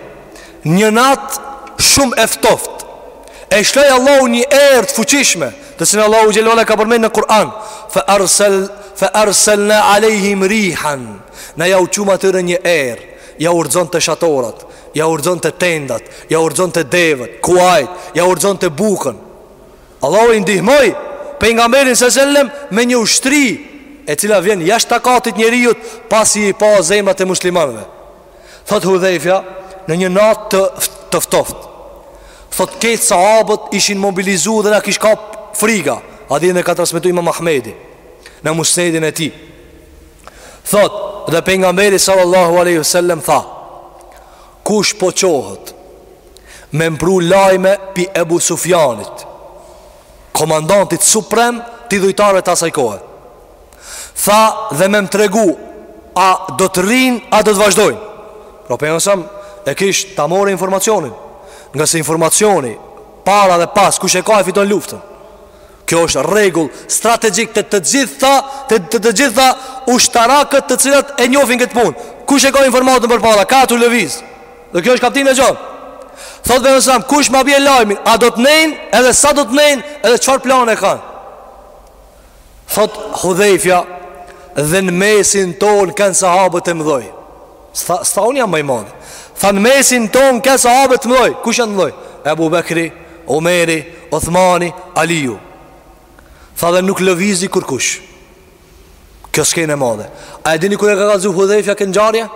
Një natë shumë e ftoft E shloj Allahu një erë të fuqishme Të cilën Allahu xhele ue ala e ka përmen në Kur'an Fe ersel, fe erselna alejhim rihan Na jau çum atyre një erë, ja u rrxonte shatorat, ja u rrxonte tendat, ja u rrxonte devët, kuajt, ja u rrxonte bukën. Allahu i ndihmoi pejgamberin sa selam me një ushtri e cila vjen jashtë takatit t'njeriut pasi i pa zemrat e muslimanëve. Thot Hudhejfja në një natë të ftoftë. Thot këtë sahabët ishin mobilizu dhe na kish kap friga. Hadithin e ka transmetu Imam Ahmedi në musnedin e tij. Thot, dhe pengamberi sallallahu aleyhi sallem tha Kush po çohet me m'pru lajme pi Ebu Sufjanit Komandantit suprem t'idhujtarve të asaj kohë Tha dhe me më tregu a do të rrinë a do të vazhdojnë Pra pengamberi alejhi selam e kish ta morrë informacionin Ngase informacioni para dhe pas kush e ka e fiton luftën Kjo është rregull strategjik te të gjitha te të, të gjitha ushtarakët të cilët e njohin këtë punë. Kush e ka informatën përpara, ka tu lëviz. Dhe kjo është kaptinë e gjanë. Thotë pengamberi alejhi selam, kush ma bje lajmin, a do të nejnë, edhe sa do të nejnë, edhe çfarë plane kanë. Thotë Hudhejfja, dhe në mesin tonë kanë sahabët e mdhoj. S'tha, s'tha unë jam ma i madhi Tha n'mesin tonë ke sahabët të mdhoj Kush janë të mdhoj? Ebu Bekri, Omeri, Othmani, Aliju Tha dhe nuk lëvizi kurkush Kjo skenë e madhe A e dini kur e ka kallzu Hudhejfja kët ngjarje?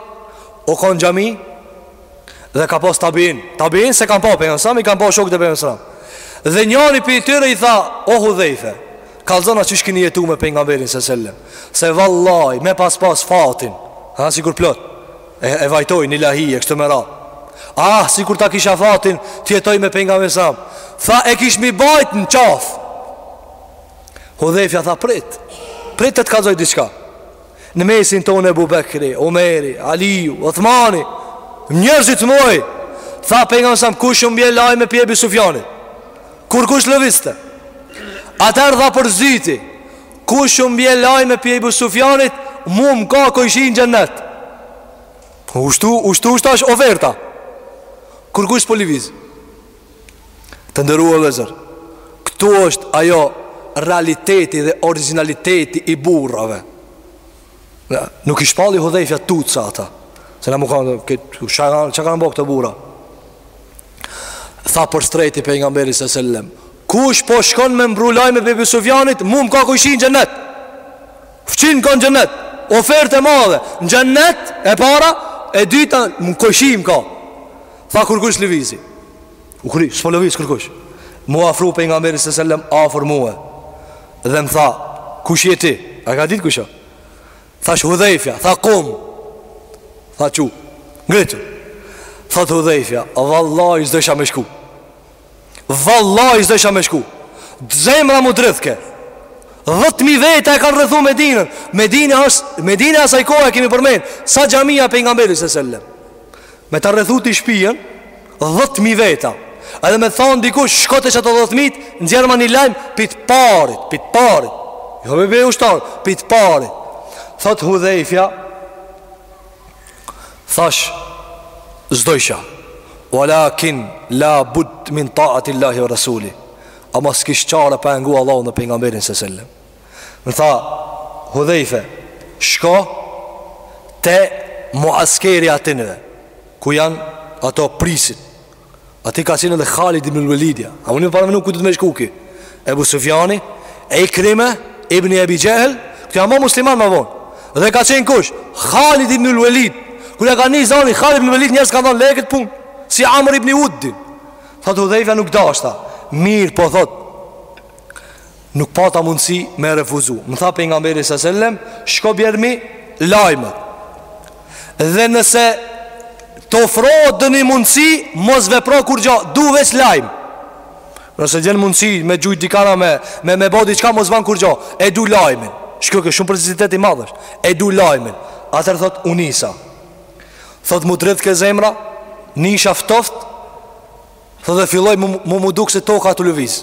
O konë n'xhami Dhe ka pas tabiin Tabiin s'e kanë pa pejgamberin alejhi selam I kanë pa shokët e pejgamberit alejhi selam Dhe njani pi tyre i tha O Hudhejfe Kallzona qysh kini jetu me pengamberin së sellem Se vallaj me pas pas fatin Ah sikur plot E, e vajtoj një lahi e kështu me radhë Ah sikur ta kisha fatin T'jetoj me pengamberin alejhi selam Tha e kishmi bajt në qafë Hudhejfja tha prit Prit të të kallzoj diçka Në mesin tonë Ebu Bekri Omeri, Aliju, Othmani Njerzit mdhoj Tha pengamberi së sellem Kush m'bje lajme pi Ebu Sufjanit Kurkush s'lëvizte Atëherë tha për s'dyti Kush m'bje lajme pi Ebu Sufjanit Mu më ka kojshi në xhennet po U shtu, u shtu, u shtu tash oferta Kurkush s'po lëviz Të nderuar vllezër Këtu është ajo realiteti dhe originaliteti i burrave Nuk i shpalli Hudhejfja tutsa ata Se në mu kanë Ça kanë bo këta burra Tha për s'treti pengamberi së sellem Kush po shkon me m'pru lajme pi Ebu Sufjanit Mu më ka kojshi në xhennet Fqinj m'ka në xhennet Ofertë e madhe Në xhennet e para E dyta kojshi më ka Tha kurkush s'livizi U kry, s'po lëviz kërkush M'u afru Pejgamberi së sellem Afër mue Dhe më tha Kush je ti? A ka ditë kush a? Thash Hudhejfja Tha kum Tha çu Ngritu Thot Hudhejfja Vallaj s'dojsha me shku Vallaj s'dojsha me shku Zemra m'u dridhke Dhetë mi veta e kanë rrethu Medinën Medina është Medina e asaj kohe e kemi përmen Sa xhamija Pejgamberit së sellem Me ta rrethu ty shpijen Dhetë mi veta Edhe me thonë dikush shko te qato dhetë mit Nxjerrma një lajm pej t'parit Pej t'parit Jo me bej ushtarë Pej t'parit Thotë Hudhejfja Thash S'dojsha Walakin la bud min taatillahi wa rasulih Ama s'kish çare pa e ngu Allahun e Pejgamberin së sellem Më tha Hudhejfe, Shko te muaskeri i atyneve, ku janë ato prisit. Aty ka qenë edhe Khalid ibn Velidja. A mun e paramenu ku do me shku ky? Ebu Sufjani, Ikrime ibn Ebi Xhehel, këta janë ba musliman ma vonë. Dhe ka qenë kush Khalid ibn Ul Velid Kur ia kanë ni zanin Khalid ibn Ul Velid Njerëz ka thonë le ket punë Si Amr ibn Uddin Thotë Hudhejfja nuk dashta Mirë po thotë Nuk pata mundësi me refuzu Më tha Pejgamberi së sellem Shko bjermi lajmet Dhe nëse Të ofrohet një mundësi Mos vepro kurgjo Du veç lajm Nëse gjen mundësi me gjujt dikana me Me, me bo diçka mos ban kurgjo E du lajmin Shko ke shumë precizitet i madh është E du lajmin Atëherë thot u nisa Thot m'u dridhke zemra Nisha ftoft Thot dhe filloj mu mu, m'u duk se toka tu lëviz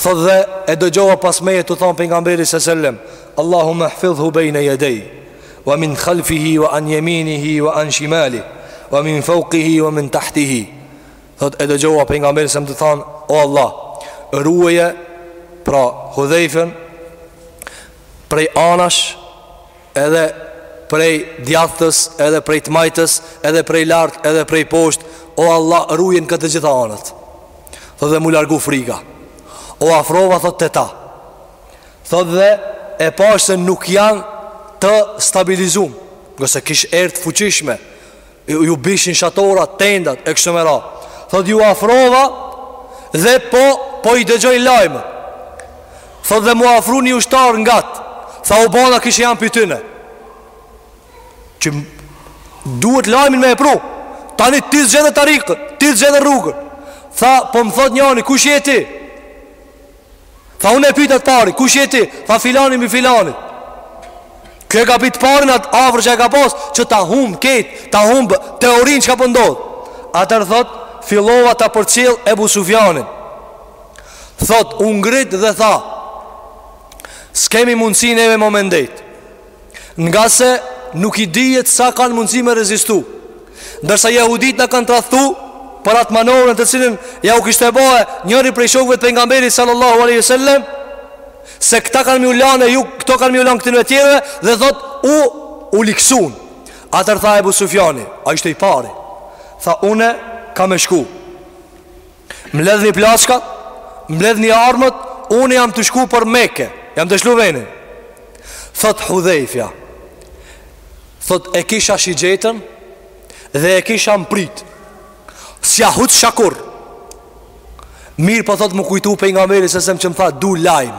Thot dhe e dëgjova pas meje tu thonë Pejgamberi së sellem Allahumme hfidhhu bejne jedej Wa min khalfihi wa an jeminihi wa an shimali Wa min fauqihi wa min tahtihi Thot e dëgjova Pejgamberin sellem tu thonë O Allah Rueje Pra Hudhejfen Prej anash Edhe prej djathtës edhe prej të majtës edhe prej lart edhe prej poshtë o Allah ruje nga të gjitha anët thot dhe m'u largu friga u afrova thot te ta thot dhe e pashë se nuk janë të stabilizum ngase kish erë të fuqishme Ju, ju bishin shatorat, tendat, e kështu me radhë Thot ju afrova Dhe po, po i dëgjoj lajmet Thot dhe m'u afru një ushtar ngat Tha u bona kishe jam pej tyne Që duhet lajmin me e pru Tani ti zgjedhe tarikën Ti zgjedhe rrugën Tha po më thot njani kush je ti Tha unë e pyta të pari, kush je ti? Tha filani mi filani. Kjo e ka pytë të parin atë afër që e ka pas, që ta humb krejt, ta humb teorinë çka po ndodh. Atëherë thot, fillova ta përcjell Ebu Sufjanin. Thot, u ngrit dhe tha, s'kemi mundësi neve ma me ndejt. Ngase nuk i dihet sa kanë mundësi me rezistu Ndërsa jahudit na kanë tradhtu Për atë manovrën të cilën Ja u kishte bo njëri prej shokëve të pejgamberit Sallallahu aleyhi sallem Se këta kanë m'ju lanë ju Këta kanë m'ju lanë këtynve tjerve Dhe thot u, u liksun Atëherë tha Ebu Sufjani Ai ishte i pari Tha unë kam me shku Mbledhni plaçkat Mbledhni armët Unë jam tu shku për Meke Jam tu lshu venin Thot Hudhejfja Thot e kisha shigjetën Dhe e kisha më prit S'ja huqsha kurr Mirëpo thot m'u kujtu pejgamberi Se sem që më tha du lajm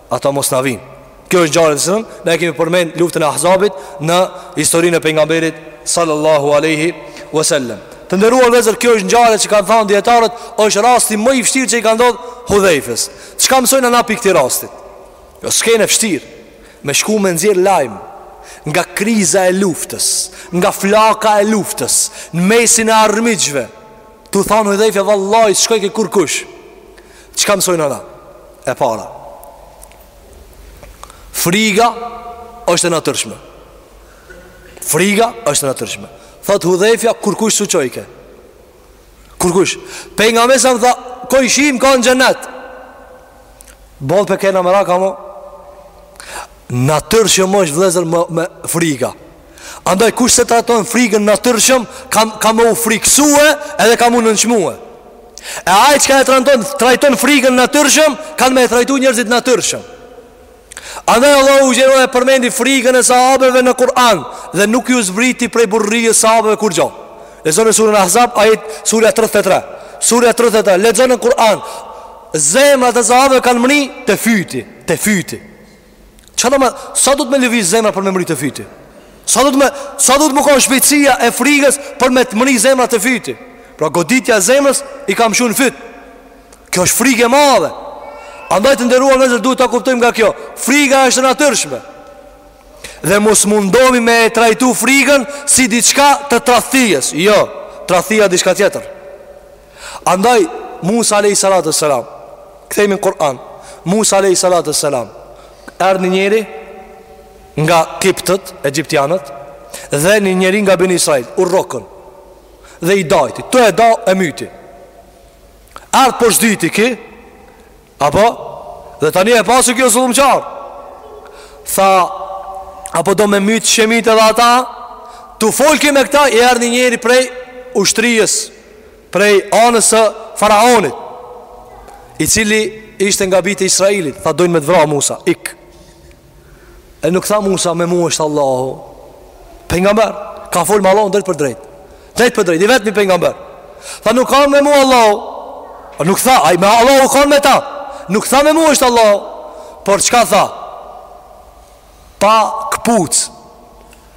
Ata mos na vijnë. Kjo është ngjarje të cilën na e kemi përmend luftën e Ahzabit në historinë e pejgamberit sallallahu alaihi wasallam. Të nderuar vëllezër, kjo është ngjarje që kanë thanë dijetarët, është rasti më i vështirë që i ka ndodhur Hudhejfes. Çka mësojmë na prej këtij rasti? O skenë e vështirë, me shku me nxjerr lajm nga kriza e luftës, nga flaka e luftës, në mesin e armiqve. Tu thanë Hudhejfja vallahi, s'shkojke kurkush. Çka mësojmë na? E para. Friga është e natyrshme. Friga është e natyrshme. Thot Hudhejfja kurkush s'u çojke. Kurkush. Pejgamberi sa tha, "Ko i shihim ka në xhenet." Boll po kena merak amo. Natyrshëm është vllezër me, me friga. Andaj kush s'e trajton frigën natyrshëm Ka, ka me u frikësu edhe ka me u nënçmu E ai çka e trajton, trajton frigën natyrshëm Kanë me e trajtu njerëzit natyrshëm Andaj Allahu xhele e përmendi frigën e sahabeve në Kur'an Dhe nuk ju zbriti prej burrërisë sahabeve kurgjo Lexone suren Ahzab, ajet, surja 33 Surja 33, lexone në Kur'an Zemrat e sahabeve kanë mrri te fyti Te fyti Çka do me, sa duhet me lëviz zemra për me mrri te fyti? Sa duhet me, sa duhet me kon shpejtësia e frigës për me të mrri zemra te fyti? Pra goditja e zemrës i ka mshu në fyt. Kjo është frigë e madhe. Andaj të nderuar vllezër duhet ta kuptojmë nga kjo. Friga është e natyrshme. Dhe mos mundomi me e trajtu frigën si diçka të tradhtisë. Jo, tradhtia diçka tjetër. Andaj Musa alayhi salatu selam. Kthehemi në Kur'an. Musa alayhi salatu selam. Erdhi një njeri nga Kiptët, Egjiptianët dhe një njeri nga Beni Israil, u rrokën. Dhe i dajti, tu e da e myti. Erdh po shditi ki, Apo, dhe tani e pasu kjo zullumqar. Tha, apo do me mytë si mite edhe ata, tu folë ki me këta, i erdi njeri prej ushtrijës, prej anës së faraonit, i cili ishte nga bijtë e Israilit, tha dojnë me t'vra Musa, ik. E nuk tha Musa me mu është Allahu Pejgamber Ka folë me Allahun drejtpërdrejt Drejtpërdrejt I vetmi pejgamber Tha nuk ka me mu Allahu A nuk tha Ai me Allahu ka me ta Nuk tha me mu është Allahu Por çka tha Pa këpucë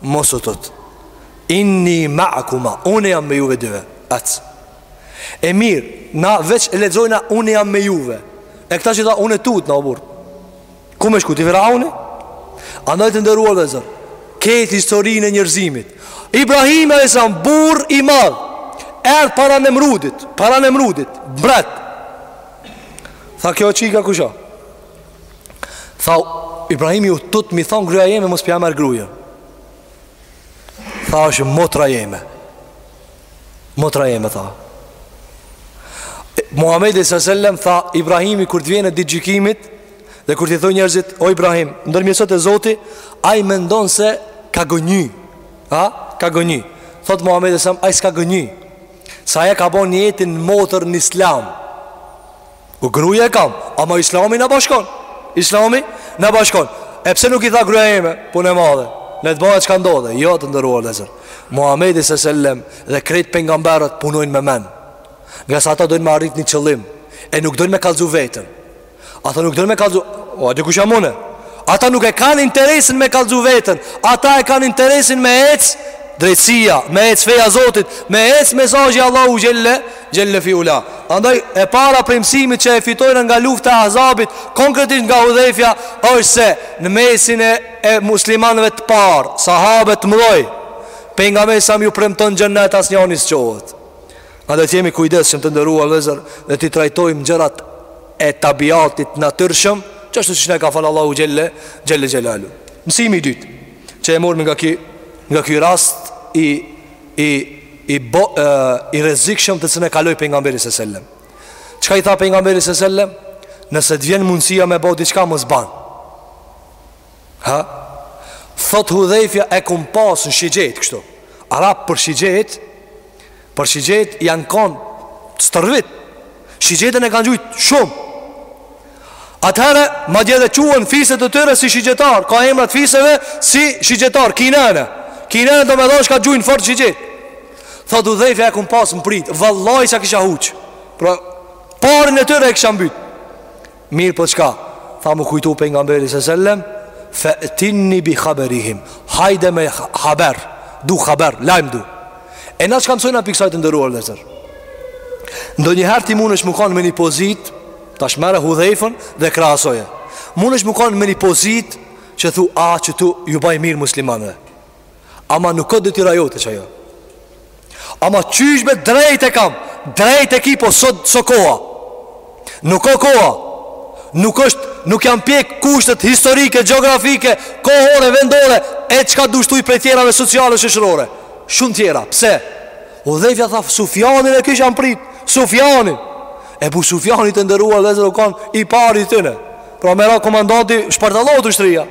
Mos u tut. Inni ma'akuma, unë jam me juve dyve. Ec. E mirë, na veç e lexojna unë jam me juve. E këta që tha u tut na o burrë. Ku me shku te Firauni? Andaj të nderuar vëllezër Krejt historinë e njerëzimit Ibrahimi alejhi selam burrë i madhë Erdh para Nemrudit Para Nemrudit Mbret Tha kjo qika kush a Tha Ibrahimi u tut me i thon gruaja jeme mos p'ja merr gruen. Tha është motra jeme. Motra jeme tha. Muhamedi sallallahu alaihi wasallam tha Ibrahimi kur të vjen dita e gjykimit dhe kur t'i thonë njerëzit o Ibrahim, ndërmjetëso te Zoti, ai mendon se ka gënjy. Ha? Ka gënjy. Thot Muhamedi sallallahu alaihi wasallam ai s'ka gënjy. Se e ka bo nijetin motër në Islam. Po grue e kam, ama islami na bashkon. Islami na bashkon. E pse nuk i tha gruaja ime, punë e madhe. Le të bëhet çka n'dodhë. Jo të nderuar vëllezër. Muhamedi s.a.s. dhe krejt pejgamberët punojnë me mend. Ngase ata dojnë me arrit një qëllim. E nuk dojnë me kalzu veten. Ata nuk dojnë me kalzu... O, a di kush jam unë? Ata nuk e kanë interesin me kalzu veten. Ata e kanë interesin me ecë drejtësia, me ecë feja e Zotit, me ecë mesazhi i Allahut xhelle, Xhelle fi ula. Andaj e para prej mësimeve që e fitojmë nga lufta e Ahzabit, konkretisht nga Hudhefja, është se në mesin e, e muslimanëve të parë, sahabë të mëdhenj, pejgamberi s.a.s. ju premton xhennet asnjëri s'çohet. Andaj të jemi të kujdesshëm të nderuar vëllezër dhe t'i trajtojmë gjërat e tabiatit natyrshëm, çështë që na ka fal Allahu xhelle xhelle xhelaluhu. Mësimi i dytë që e marrim nga ky nga ky rast i i i bo, e, i rrezikshëm të cilin e kaloi pejgamberi s.a.s. Çka i tha pejgamberi s.a.s. Nëse të vjen mundësia me bo diçka mos ban. Ha? Thot Hudhefja e kom pas në shigjet kështu. Arabt për shigjet, për shigjet janë kon stërvit. Shigjetën e kanë gjujt shumë. Atëherë, madje edhe quhen fiset e tyre si shigjetar, ka emra t'fiseve si shigjetar, kinene. Kinene domethonë çka gjujnë fort shigjet. Thot Hudhejfja e kum pasë n'pritë, vallahi s'ja kisha huq. Pra, parin e tyre e kisha mbytë. Mirëpo çka, tha m'u kujtu pejgamberi se sellem, fe tinni bi khaberihim, hajde me haber, du haber, lajm du. E na çka mësojna pi kësaj të nderuar vllezër. Ndonjëherë ti munesh m'u kanë me një pozitë, Tash merre Hudhejfën dhe krahasoje Munesh m'u kanë me një pozit Që thu a qitu ju baj mirë muslimanve Ama nuk o detyra jote qajo Ama qysh be drejt e kam Drejt e ki po s'o, s'o koha Nuk o koha Nuk është Nuk jan pjek kushtet historike, gjeografike Kohore, vendore E çka dush thuj prej tjerave sociale shoqërore Shumë tjera Pse? Hudhejfja tha Sufjanin e kisha n'prit Sufjanin Ebu Sufjani të nderuar vllezër u kanë i pari tyne Pra me ra komandanti shpartallohet ushtria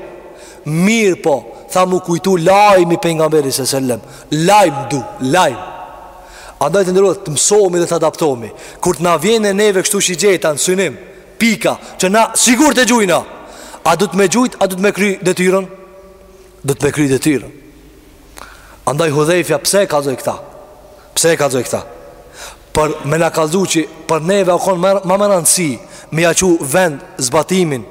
Mirëpo Tha m'u kujtu lajmi pejgamberit se sellem Lajm du Lajm Andaj të nderuar të mësomi dhe të adaptomi Kur të na vjen e neve kështu shigjeta në synim Pika Që na sigurt e gjujna A duhet me gjujt A duhet me kry detyrën Duhet me kry detyrën Andaj Hudhejfja pse e kallzoi këta Pse e kallzoi këta Për me na kallzu që për neve o konë ma me rëndësi Me ja çu n'vend zbatimin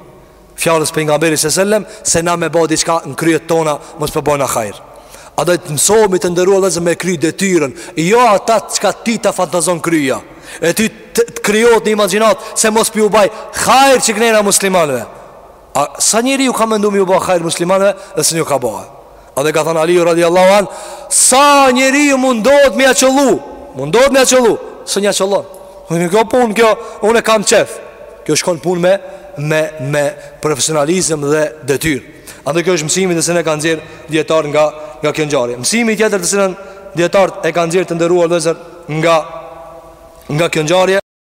Fjalës pejgamberit se sellem Se na me bo diçka në kryet tona Mos po bojna hajr Andaj të mësohemi të nderuar vllezër me kry detyrën Jo ata çka ty ta fantazon kryja E ty të, të krijohet një imagjinatë Se mos pi u baj Hajr qëknejna muslimanve A sa njeriu ka mendu mi u ba hajr muslimanve dhe s'un ju ka ba Edhe ka thënë Aliju radiallahu an Sa njeriu mundohet me ja qëllu Mundohet me ja qëllu S'un ja qëllon Nuk o punë kjo Unë e kam qejf Kjo shkon punë me Me, me profesionalizëm dhe detyrë Edhe kjo është mësimi të cilin e kanë nxjerr Dijetarët nga, nga kjo ngjarje Mësimi tjetër të cilin Dijetarët e kanë nxjerr të nderuar vllezër Nga Nga kjo ngjarje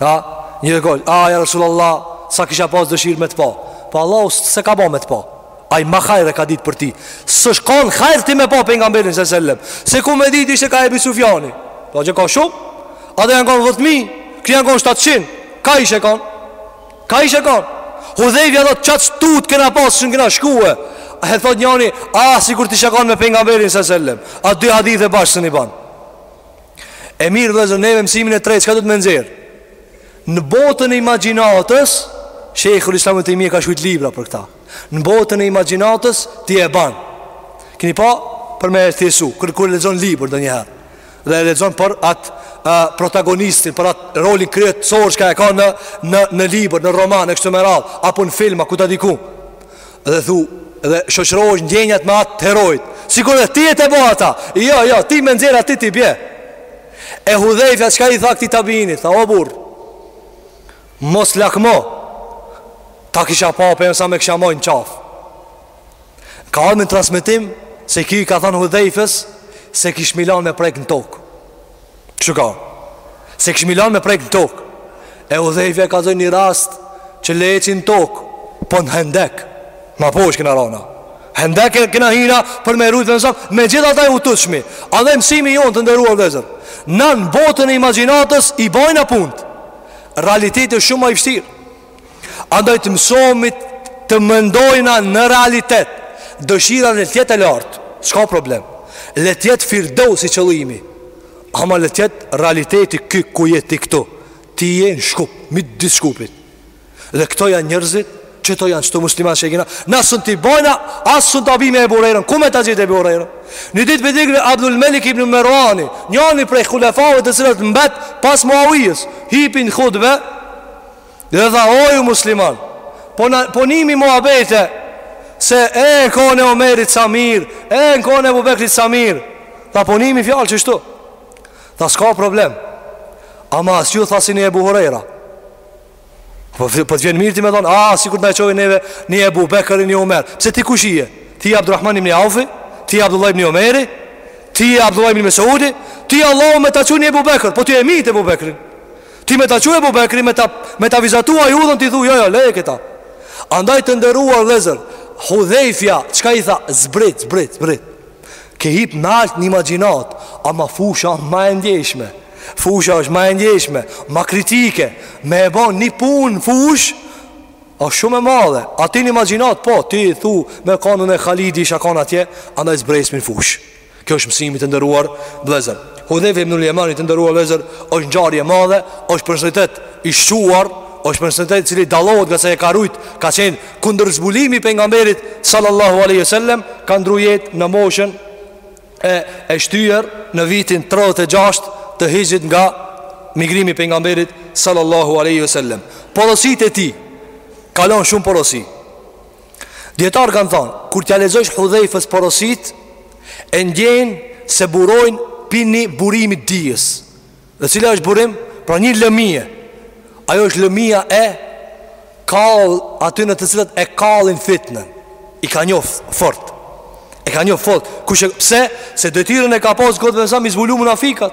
Ka një regol A ja Rasulallah Sa kisha pas dëshirë me të pa Po Allahu s', s'e ka ba me të pa Ai ma hajr e ka ditë për ty S'ish kon hajr ti me pa pejgamberin se sellem Se ku me ditë ishe kah Ebi Sufjani Po që ka shumë Ata janë konë dhetë mi Kta janë konë shtatëqind Kah ishe konë Kah ishe konë Hudhejfja dhe qatë tut kena pas s'un kena shkue E thot njani A sikur t'isha kon me pejgamberin se sellem A dy hadithe bashkë s'un i ban E mirë vllezër, neve mësimin e tretë, çka duhet me nxjerrë? Në botën e imagjinatës, Shejhul Islam Ibn Tejmije ka shkrujt libra për këta. Në botën e imagjinatës, ti e ban. Kini pa për me e thjeshtu, kur kur lexon libër ndonjëherë. Dhe e lexon për atë protagonistin, për atë rolin kryesor çka e ka në, në, në libër, në roman, e kështu me radhë, apo në filma, ku ta di ku. Dhe thu, dhe shoqërohesh ndjenjat me atë të heroit Sikur edhe ti je tu bo ata Jo, jo, ti me nxjerrë aty ti bje E Hudhejfja çka i tha këtij tabiinit Tha o burrë Mos lakmo Ta kisha pa pejgamberin e kisha majt n'qafë Ka ardhë në transmetim Se ky i ka than Hudhejfës S'e kishmi lan me prek në tokë Kështu ka. S'e kishmi lan me prek në tokë. E Hudhejfja ka zënë një rast që le që në tokë, po në hendek. Ma poshtë kena ra na. Hendek e kena hi na për me rujtë pejgamberin, megjithatë u tutshmi. Edhe mësimi jonë të nderuar vllezër. Na në botën e imagjinatës i bajna punët. Realiteti është shumë ma i vështirë. Andaj të mësohemi të mendojna në realitet Dëshira le t'jetë e lartë S'ka problem Le t'jetë Firdeusi qëllimi Ama le t'jetë realiteti ky ku je ti këtu Ti je në Shkup, midis Shkupit Dhe këto janë njerëzit Qëto janë qëta musliman që i kina Na s'un t'i bajna, as s'un ta bime Ebu Hurejrën Ku me ta gjetë Ebu Hurejrën Një ditë për dikri Abdul Melik ibn Meruani Njani prej hulefave të cilët mbet pas Muawijës Hip në hutbe Dhe tha o ju musliman Po, na, po nimi muhabete Se e në kohën e Omerit sa mirë E në kohën e Ebu Bekrit sa mirë Tha po nimi fjalë qështu Tha s'ka problem Ama as ju tha s'ini Ebu Hurejra Po, po t'vjen mirë ti me thonë A, sikur t'na e çojë neve Një Ebu Bekër një Omer Pse ti kush je Ti je Abdurrahman ibn Aufi Ti je Abdullah ibn Omeri Ti je Abdullah ibn Mesudi Ty Allahu me ta çu një Ebu Bekër Po ti e myt Ebu Bekrin Ti me ta çu Ebu Bekri me ta me ta vizatu ai udhën ti thu jo jo leje këta. Andaj të nderuar vëllezër, Hudhejfja çka i tha zbrit zbrit zbrit. Ke hip nalt në imagjinat, ama fusha ma e ndjeshme. Fusha është ma e ndjeshme, ma kritike, me e bo një punë n'fushë është shumë e madhe. A ti në imagjinat po ti thu me kan unë e Halidi isha kanë atje, andaj zbresmi n'fushë. Kjo është mësimi të nderuar vëllezër. Hudhejfe ibnul Jemani të nderuar vëllezër, është ngjarje e madhe, është personalitet i shquar, është personalitet i cili dallohet ngase e ka rujt, ka qenë kundër zbulimi i pejgamberit sallallahu alaihi wasallam, ka ndrru jetë në moshën e e shtyrë në vitin 36 të hixhrit nga migrimi i pejgamberit sallallahu alaihi wasallam. Porositë e tij ka lon shumë porosi. Dijetarët kanë thonë, kur t'ja lexojsh Hudhejfes porositë, e ndjen se burojnë prej një burimi të dijes. Dhe cila është burimi? Prej një lëmie. Ajo është lëmia e ka atyne të cilët e kallin fitnën. I ka njofë fort. E ka njofë fort. Kush e, pse? Se detyrën e ka pasë goxha mi zbulu munafikat.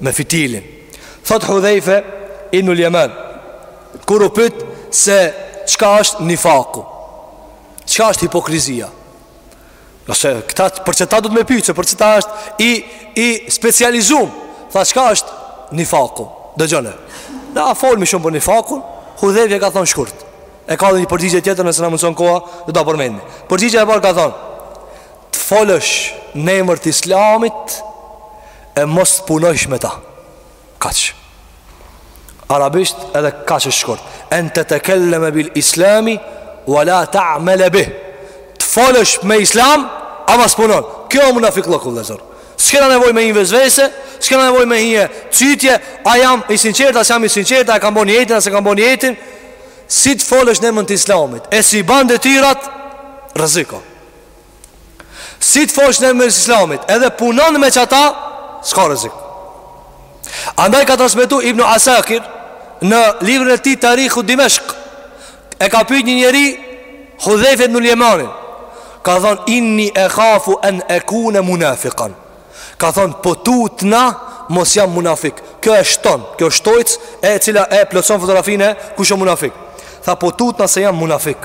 me fitilin. Thot Hudhejfe ibnul Jeman, kur u pyt se qka është nifaku, qka është hipokrizia. Se këta, për qeta duhet me pyt, se për qeta është i, i specializum, tha qka është nifaku, dëgjone. Na folmi shumë për nifakun, Hudhejfe ka thonë shkurt. E ka edhe një përgjigje tjetër nëse na mundëson koha, do ta përmendmi. Përgjigja e parë ka thonë, të folësh në emër të islamit, e mos të punojsh me ta. Kaq. Arabisht edhe kaq shkurt. En tetekelleme bil islami, wa la ta'mele bih. Të folësh me islam, ama s'punon. Kjo munafikllëku, vllezër. S'kena nevoj me hi në vesvese, s'kena nevoj me hi në cytje, a jam i sinqertë, a s'jam i sinqertë, a e kam bo nijetin, a s'e kam bo nijetin. Si të folësh në emën të islamit, e s'i ban detyrat, rrezik o. Si të folsh në emër të Islamit, edhe punon me qata, s'ka rrezik. Andaj ka transmetu Ibnu Asakir në librin e tij Tarihu Dimeshk. E ka pyet një njeri Hudhejfe ibnul Jemanin. Ka thon inni ekhafu en ekune munafikan. Ka thon po tutna mos jam munafik. Kjo e shton, kjo shtojcë e cila e plotson fotografinë kush është munafik. Tha po tutna se jam munafik.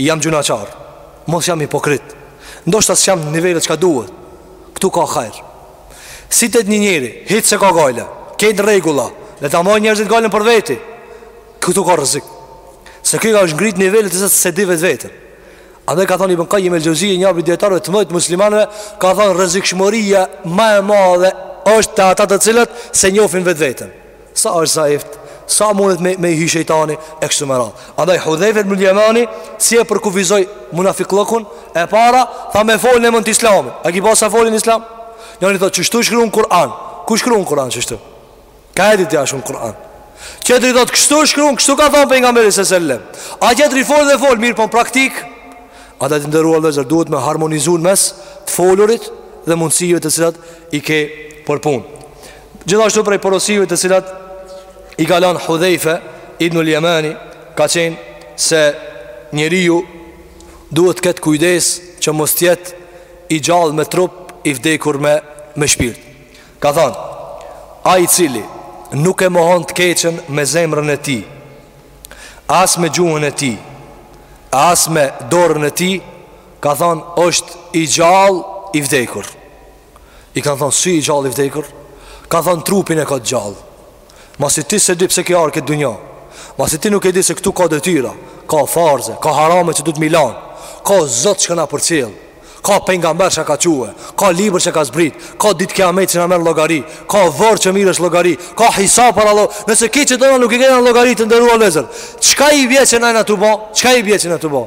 Jam gjynaqar, mos jam hipokrit. Ndoshta s'jam në nivelet çka duhet. Këtu ka hajr. Si të jetë një njeri, hiç s'e ka gajle. Këtë rregull. Le ta marrin njerëzit gajlen për veti. Këtu ka rrezik. Se ky a është ngrit në nivelet s'e di vetveten. Andaj ka thonë Ibn Kajjim el-Xhevzij njani prej dijetarëve të mëdhenj muslimanëve, ka thonë rrezikshmëria ma e madhe është te ata të cilët s'e njofin vetveten. Sa është zaif Sa mundet me, me i hy shejtani E kështu me radhë Andaj Hudhejfe ibnul Jemani Si e përkufizoi munafikllëkun E para Tha me fol n'emën të islamit A ki pa sa folin islam Njani thot Qështu shkru në Kur'an Ku shkru në Kur'an qështu Ka e di tija çka shkrun Kur'an Tjetri thot Kështu shkru në Kështu ka thonë pejgamberi alejhi selam Ai tjetri fol e fol Mirëpo n'praktikë Andaj të nderuar vllezër Duhet me harmonizu nmes Të folurit dhe mundësive të cilat I ke për pun Gjithashtu prej porosive të cilat i ka lanë Hudhejfe ibnul Jemani ka qenë se njeriu duhet të ketë kujdes që mos të jetë i gjallë me trup i vdekur me, me shpirt. Ka thanë, ai i cili nuk e mohon të keqen me zemrën e tij, as me gjuhën e tij, as me dorën e tij, ka thanë, është i gjallë i vdekur. I kanë thonë si i gjallë i vdekur Ka thonë trupin e ka të gjallë Masi ti s'e di pse ke ardh në këtë dunja Masi ti nuk e di se këtu ka detyra Ka farze, ka harame që duhet me i lan Ka zot që ka na përcjell Ka pejgamber që ka çu e Ka libër që ka zbrit Ka ditë kijameti që na merr llogari Ka vorr që mirresh n'llogari Ka hisab para Allahut Nëse këto që thona nuk i kena llogari të nderuar vllezër Çka i vyen që na jena tubu? Çka i vyen që na jena tubu?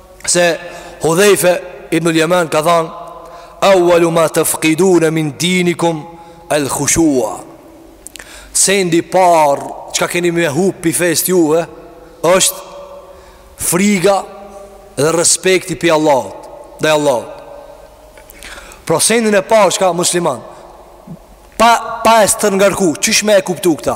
se Hudhejfe ibnul Jemen ka than Awalu ma tefkidune min dinikum el khushua Sendi i par çka keni me hu pi fest juve është friga dhe respekti pi Allahut ndaj Allahut Pra sendin e par çka musliman Pa, pa e stërngarku, qysh me e kuptu këta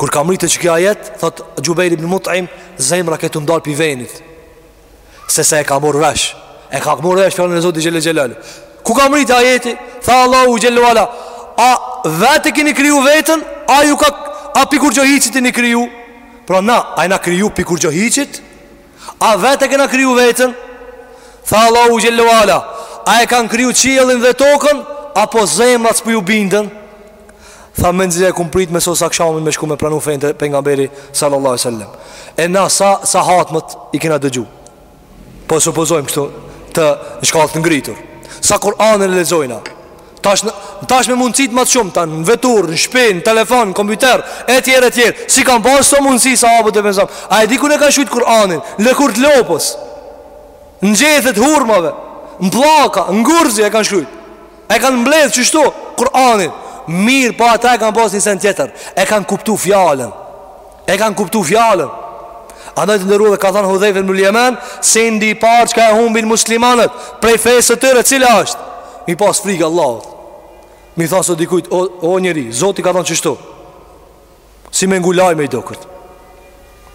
Kur ka mrri te qiky ajet, thot Xhubejr ibn Mut'im, zemra ke tu m'dal pi venit, se se e ka mor vesh, e ka mor vesh fjalën e Zotit Xhelle Xhelaluhu. Kur ka mrri te ajeti, tha Allahu Xhelle ve Ala, a vetë e kini kriju veten, a ju ka, a pi kurgjo hiçit jeni kriju, pra na, a jena kriju pi kurgjo hiçit, a vetë e kina kriju veten, tha Allahu Xhelle ve Ala, a e kanë kriju qiellin dhe tokën, apo zemrat s'po ju binden, Tha memzi e kum prit me sos akshami me shku me pranu fenë te pejgamberi sallallahu alaihi wasallam. E na sa sa hatmet i kena dëgju. Po supozojmë kështu te një shkallë të ngritur. Sa Kur'anin e lexojna. Tash, tash me mundësit më të shumta në vetur, në shtëpi, në telefon, në kompjuter, etj etj. S'i kanë pas këto mundësi sahabët e pejgamberit? A e di ku e kanë shkrujt Kur'anin? Në lëkurë të lopës. Në gjethe t'hurmave, në pllaka, në gurz e kanë shkruajt. E kanë mbledhë qeshtu Kur'anin Mirëpo ata e kanë pas një sen tjetër E kanë kuptu fjalën E kanë kuptu fjalën Andaj të nderuar edhe ka thonë Hudhejfe ibnul Jemen Sendi i parë çka e humbin muslimanët Prej fesë së tyre cila është Me ia pas frikën Allahut Me i thonë sot dikujt o, o njeri Zoti ka thonë qeshtu Si me ngu lajme i doket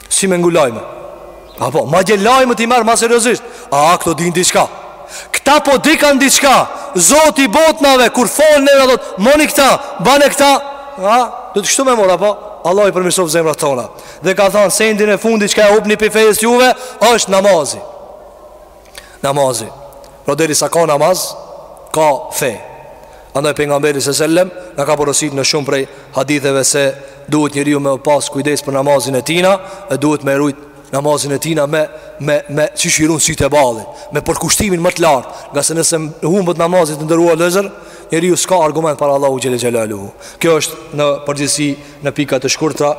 Si me ngu lajme Apo, madje lajmet i merr ma seriozisht A, a këto din diçka Këta po dikan diçka Zoti i botnave, kur fol na thot Boni këta, bane këta A, doket kështu mërmora, po Allahu i përmirësoft zemrat tona Dhe ka thanë, sendin e fundit çka e hupni pi fejës juve është namazi Namazi Pra derisa ka namaz Ka fe Andaj Pejgamberi a.s. sellem Na ka porosit në shumë prej haditheve se Duhet njeriu me pas kujdes për namazin e tina E duhet me rujt namazin e tina Me, me, me kqyr si sytë e ballit Me përkushtimin më të lartë Ngase nëse humbet namazi të nderuar vllezër Njeriu s'ka argument para Allahut Xhele Xhelaluhu Kjo është në përgjithsi në pika të shkurtra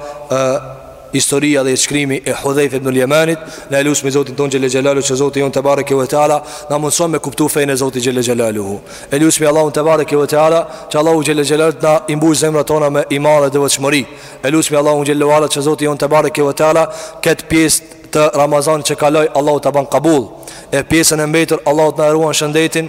Historia dhe jetëshkrimi e Hudhejfe ibnul Jemanit Na e lusim Zotin tonë Xhele Xhelaluhu Që Zoti jonë tebareke ve teala Na mundëson me kuptu fejnë e Zotit Xhele Xhelaluhu E lusim Allahun tebareke ve teala Që Allahu Xhele Xhelaluhu të na i mbush zemrat tona me iman e devotshmëri E lusim Allahun Xhele ve ala Që Zoti jonë tebareke ve teala Këtë pjesë të Ramazanit që kaloj Allahu ta ban kabul E pjesën e mbetur Allahu të na e ruan shëndetin